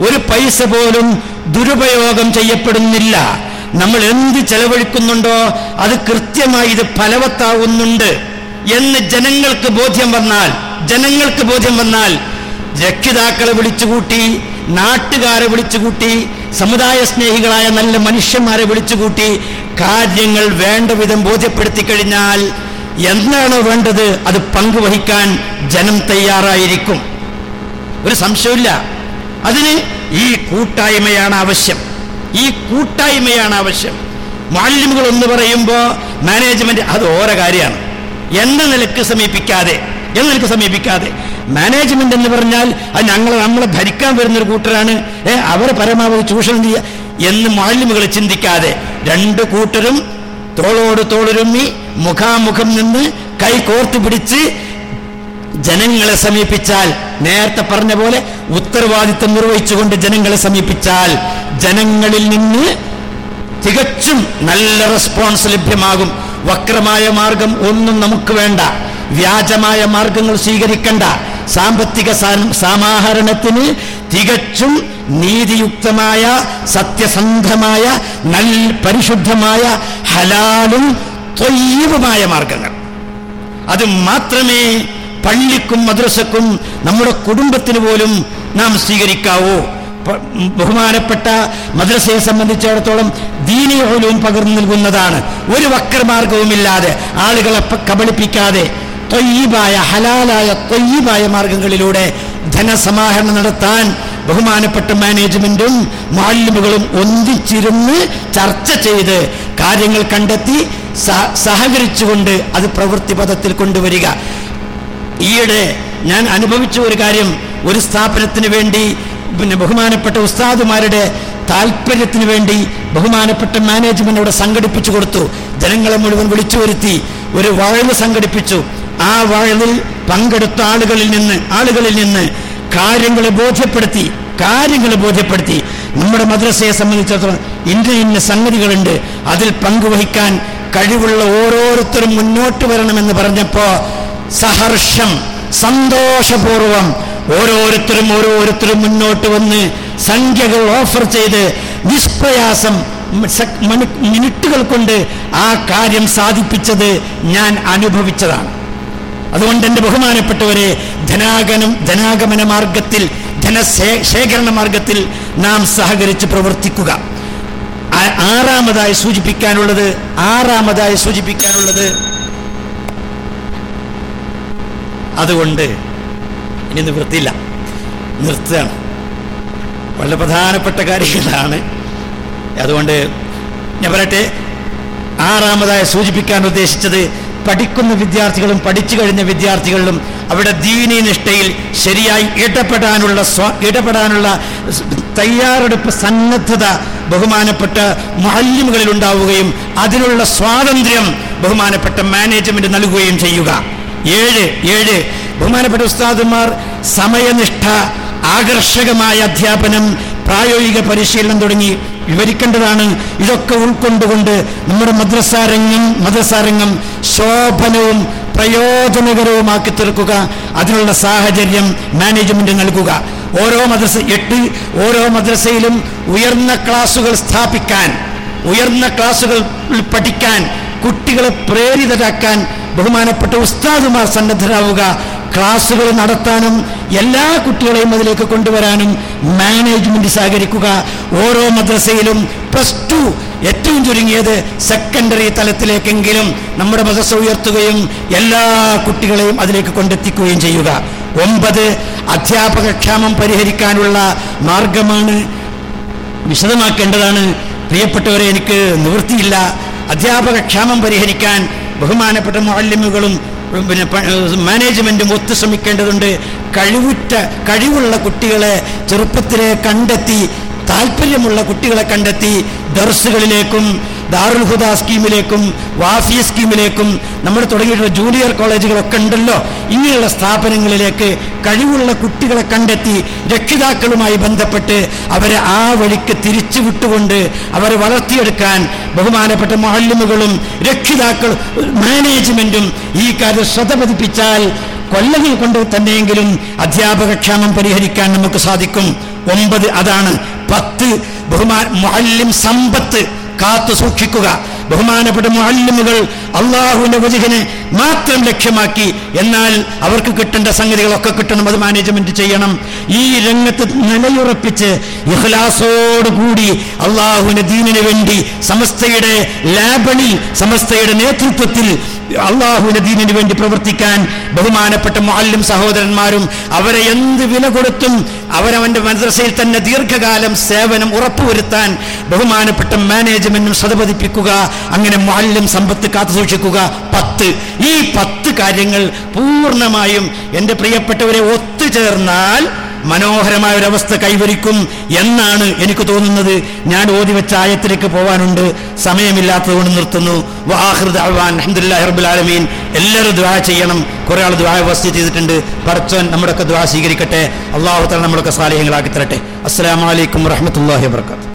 ഒരു പൈസ പോലും ദുരുപയോഗം ചെയ്യപ്പെടുന്നില്ല. നമ്മൾ എന്ത് ചെലവഴിക്കുന്നുണ്ടോ അത് കൃത്യമായി ഇത് ഫലവത്താവുന്നുണ്ട് എന്ന് ജനങ്ങൾക്ക് ബോധ്യം വന്നാൽ ജനങ്ങൾക്ക് ബോധ്യം വന്നാൽ രക്ഷിതാക്കളെ വിളിച്ചുകൂട്ടി നാട്ടുകാരെ വിളിച്ചുകൂട്ടി സമുദായ സ്നേഹികളായ നല്ല മനുഷ്യന്മാരെ വിളിച്ചുകൂട്ടി കാര്യങ്ങൾ വേണ്ട വിധം ബോധ്യപ്പെടുത്തി കഴിഞ്ഞാൽ എന്താണോ വേണ്ടത് അത് പങ്കുവഹിക്കാൻ ജനം തയ്യാറായിരിക്കും. ഒരു സംശയമില്ല അതിന് ഈ കൂട്ടായ്മയാണ് ആവശ്യം. ഈ കൂട്ടായ്മയാണ് ആവശ്യം. മാലിന്യങ്ങൾ എന്ന് പറയുമ്പോൾ മാനേജ്മെന്റ് അത് ഓരോ കാര്യമാണ്. എന്ന നിലയ്ക്ക് സമീപിക്കാതെ എന്ന നിലയ്ക്ക് സമീപിക്കാതെ. മാനേജ്മെന്റ് എന്ന് പറഞ്ഞാൽ അത് ഞങ്ങൾ നമ്മളെ ഭരിക്കാൻ വരുന്നൊരു കൂട്ടരാണ്. ഏ അവർ പരമാവധി ചൂഷണം ചെയ്യുക എന്ന് മാലിന്യങ്ങൾ ചിന്തിക്കാതെ രണ്ട് കൂട്ടരും തോളോട് തോളുരുമ്മി മുഖാമുഖം നിന്ന് കൈ കോർത്ത് പിടിച്ച് ജനങ്ങളെ സമീപിച്ചാൽ നേരത്തെ പറഞ്ഞ പോലെ ഉത്തരവാദിത്വം നിർവഹിച്ചുകൊണ്ട് ജനങ്ങളെ സമീപിച്ചാൽ ജനങ്ങളിൽ നിന്ന് തികച്ചും നല്ല റെസ്പോൺസ് ലഭ്യമാകും. വക്രമായ മാർഗം ഒന്നും നമുക്ക് വേണ്ട. വ്യാജമായ മാർഗങ്ങൾ സ്വീകരിക്കണ്ട. സാമ്പത്തിക സമാഹരണത്തിന് തികച്ചും നീതിയുക്തമായ സത്യസന്ധമായ നല്ല പരിശുദ്ധമായ ഹലാലും തൊയ്യവുമായ മാർഗങ്ങൾ. അത് മാത്രമേ പള്ളിക്കും മദ്രസക്കും നമ്മുടെ കുടുംബത്തിന് പോലും നാം സ്വീകരിക്കാവോ? ബഹുമാനപ്പെട്ട മദ്രസയെ സംബന്ധിച്ചിടത്തോളം ദീനിയോലും പകർന്നു നൽകുന്നതാണ്. ഒരു വക്രമാർഗവുമില്ലാതെ ആളുകളെ കബളിപ്പിക്കാതെ തൊയ്യീബായ ഹലാലായ തൊയ്യീബായ മാർഗങ്ങളിലൂടെ ധനസമാഹരണം നടത്താൻ ബഹുമാനപ്പെട്ട മാനേജ്മെന്റും മാലിന്യങ്ങളും ഒന്നിച്ചിരുന്ന് ചർച്ച ചെയ്ത് കാര്യങ്ങൾ കണ്ടെത്തി സഹകരിച്ചുകൊണ്ട് അത് പ്രവൃത്തി പദത്തിൽ കൊണ്ടുവരിക. ഈയിടെ ഞാൻ അനുഭവിച്ച ഒരു കാര്യം ഒരു സ്ഥാപനത്തിന് വേണ്ടി പിന്നെ ബഹുമാനപ്പെട്ട ഉസ്താദുമാരുടെ താല്പര്യത്തിന് വേണ്ടി ബഹുമാനപ്പെട്ട മാനേജ്മെന്റ് അവിടെ സംഘടിപ്പിച്ചു കൊടുത്തു. ജനങ്ങളെ മുഴുവൻ വിളിച്ചു വരുത്തി ഒരു വഴൽ സംഘടിപ്പിച്ചു. ആ വഴലിൽ പങ്കെടുത്ത ആളുകളിൽ നിന്ന് ആളുകളിൽ നിന്ന് കാര്യങ്ങളെ ബോധ്യപ്പെടുത്തി കാര്യങ്ങളെ ബോധ്യപ്പെടുത്തി. നമ്മുടെ മദ്രസയെ സംബന്ധിച്ചിടത്തോളം ഇന്ന ഇന്ന സംഗതികളുണ്ട്. അതിൽ പങ്കുവഹിക്കാൻ കഴിവുള്ള ഓരോരുത്തരും മുന്നോട്ട് വരണമെന്ന് പറഞ്ഞപ്പോ സഹർഷം സന്തോഷപൂർവം ഓരോരുത്തരും ഓരോരുത്തരും മുന്നോട്ട് വന്ന് സംഖ്യകൾ ഓഫർ ചെയ്ത് നിഷ്പ്രയാസം മിനിറ്റുകൾ കൊണ്ട് ആ കാര്യം സാധിപ്പിച്ചത് ഞാൻ അനുഭവിച്ചതാണ്. അതുകൊണ്ട് എന്റെ ബഹുമാനപ്പെട്ടവരെ ധനാഗനം ധനാഗമന മാർഗത്തിൽ ധനശേ ശേഖരണ മാർഗത്തിൽ നാം സഹകരിച്ച് പ്രവർത്തിക്കുക. ആറാമതായി സൂചിപ്പിക്കാനുള്ളത് ആറാമതായി സൂചിപ്പിക്കാനുള്ളത് അതുകൊണ്ട് ഇനി നിവൃത്തിയില്ല. നിർത്തുകയാണ്. വളരെ പ്രധാനപ്പെട്ട കാര്യങ്ങളാണ്. അതുകൊണ്ട് ഞാൻ പറയട്ടെ ആറാമതായി സൂചിപ്പിക്കാൻ ഉദ്ദേശിച്ചത് പഠിക്കുന്ന വിദ്യാർത്ഥികളും പഠിച്ചു കഴിഞ്ഞ വിദ്യാർത്ഥികളിലും അവിടെ ദീനി നിഷ്ഠയിൽ ശരിയായി ഇടപെടാനുള്ള സ്വ ഇടപെടാനുള്ള തയ്യാറെടുപ്പ് സന്നദ്ധത ബഹുമാനപ്പെട്ട മാലിന്യങ്ങളിൽ ഉണ്ടാവുകയും അതിനുള്ള സ്വാതന്ത്ര്യം ബഹുമാനപ്പെട്ട മാനേജ്മെന്റ് നൽകുകയും ചെയ്യുക. ഏഴ് ഏഴ്. ബഹുമാനപ്പെട്ട ഉസ്താദുമാർ സമയനിഷ്ഠ ആകർഷകമായ അധ്യാപനം പ്രായോഗിക പരിശീലനം തുടങ്ങി വിവരിക്കേണ്ടതാണ്. ഇതൊക്കെ ഉൾക്കൊണ്ടുകൊണ്ട് നമ്മുടെ മദ്രസാരംഗം മദ്രസാരംഗം ശോഭനവും പ്രയോജനകരവുമാക്കി തീർക്കുക. അതിനുള്ള സാഹചര്യം മാനേജ്മെന്റ് നൽകുക. ഓരോ മദ്രസ എട്ട് ഓരോ മദ്രസയിലും ഉയർന്ന ക്ലാസുകൾ സ്ഥാപിക്കാൻ ഉയർന്ന ക്ലാസുകൾ പഠിക്കാൻ കുട്ടികളെ പ്രേരിതരാക്കാൻ ബഹുമാനപ്പെട്ട ഉസ്താദുമാർ സന്നദ്ധരാവുക. ക്ലാസ്സുകൾ നടത്താനും എല്ലാ കുട്ടികളെയും അതിലേക്ക് കൊണ്ടുവരാനും മാനേജ്മെന്റ് സഹകരിക്കുക. ഓരോ മദ്രസയിലും പ്ലസ് ടു ഏറ്റവും ചുരുങ്ങിയത് സെക്കൻഡറി തലത്തിലേക്കെങ്കിലും നമ്മുടെ മദ്രസ ഉയർത്തുകയും എല്ലാ കുട്ടികളെയും അതിലേക്ക് കൊണ്ടെത്തിക്കുകയും ചെയ്യുക. ഒമ്പത് അധ്യാപക ക്ഷാമം പരിഹരിക്കാനുള്ള മാർഗമാണ് വിശദമാക്കേണ്ടതാണ്. പ്രിയപ്പെട്ടവരെ എനിക്ക് നിവൃത്തിയില്ല. അധ്യാപക ക്ഷാമം പരിഹരിക്കാൻ ബഹുമാനപ്പെട്ട മുഅല്ലിമുകളും പിന്നെ മാനേജ്മെന്റും ഒത്തു ശ്രമിക്കേണ്ടതുണ്ട്. കഴിവുറ്റ കഴിവുള്ള കുട്ടികളെ ചെറുപ്പത്തിലെ കണ്ടെത്തി താല്പര്യമുള്ള കുട്ടികളെ കണ്ടെത്തി ദർസുകളിലേക്കും ദാറുൽ ഹുദ സ്കീമിലേക്കും വാഫി സ്കീമിലേക്കും നമ്മൾ തുടങ്ങിയിട്ടുള്ള ജൂനിയർ കോളേജുകളൊക്കെ ഉണ്ടല്ലോ. ഇങ്ങനെയുള്ള സ്ഥാപനങ്ങളിലേക്ക് കഴിവുള്ള കുട്ടികളെ കണ്ടെത്തി രക്ഷിതാക്കളുമായി ബന്ധപ്പെട്ട് അവരെ ആ വഴിക്ക് തിരിച്ചു വിട്ടുകൊണ്ട് അവരെ വളർത്തിയെടുക്കാൻ ബഹുമാനപ്പെട്ട മഹല്യമുകളും രക്ഷിതാക്കൾ മാനേജ്മെന്റും ഈ കാര്യം ശ്രദ്ധ പതിപ്പിച്ചാൽ കൊല്ലങ്ങൾ കൊണ്ട് തന്നെയെങ്കിലും അധ്യാപക ക്ഷാമം പരിഹരിക്കാൻ നമുക്ക് സാധിക്കും. ഒമ്പത് അതാണ് പത്ത് ബഹുമാൻ മുഹല്ലിം സമ്പത്ത്. കാത്തു സൂക്ഷിക്കുക. ബഹുമാനപ്പെട്ട മുഹല്ലിമുകൾ അള്ളാഹുവിന്റെ വചകനെ മാത്രം ലക്ഷ്യമാക്കി എന്നാൽ അവർക്ക് കിട്ടേണ്ട സംഗതികളൊക്കെ കിട്ടണം അത് മാനേജ്മെന്റ് ചെയ്യണം. ഈ രംഗത്ത് നിലയുറപ്പിച്ച് ഇഖ്ലാസോടുകൂടി അള്ളാഹുവിന്റെ ദീനിനു വേണ്ടി സമസ്തയുടെ ലാബണിൽ സമസ്തയുടെ നേതൃത്വത്തിൽ അള്ളാഹുവിന്റെ ദീനിന് വേണ്ടി പ്രവർത്തിക്കാൻ ബഹുമാനപ്പെട്ട മുഅല്ലിം സഹോദരന്മാരും അവരെ എന്ത് വില കൊടുത്തും അവരവന്റെ മദ്രസയിൽ തന്നെ ദീർഘകാലം സേവനം ഉറപ്പുവരുത്താൻ ബഹുമാനപ്പെട്ട മാനേജ്മെന്റും സതപതിപ്പിക്കുക അങ്ങനെ മുഅല്ലിം സമ്പത്ത് കാത്തു സൂക്ഷിക്കുക പത്ത്. ഈ പത്ത് കാര്യങ്ങൾ പൂർണമായും എന്റെ പ്രിയപ്പെട്ടവരെ ഒത്തുചേർന്നാൽ മനോഹരമായ ഒരവസ്ഥ കൈവരിക്കും എന്നാണ് എനിക്ക് തോന്നുന്നത്. ഞാൻ ഓതി വെച്ച ആയത്തിലേക്ക് പോകാനുണ്ട് സമയമില്ലാത്തതുകൊണ്ട് നിർത്തുന്നു. വാഹൃദ് ആലമീൻ. എല്ലാവരും ദ്വാ ചെയ്യണം. കുറെ ആൾ ദ്വാ വസ്തു ചെയ്തിട്ടുണ്ട്. പടച്ചോൻ നമ്മുടെയൊക്കെ ദ്വാ സ്വീകരിക്കട്ടെ. അള്ളാഹു തല നമ്മളൊക്കെ സാലിഹ്യങ്ങളാക്കി തരട്ടെ അസ്സാം വലൈക്കും വറഹമത്തല്ലാഹി വാബർക്കാത്തു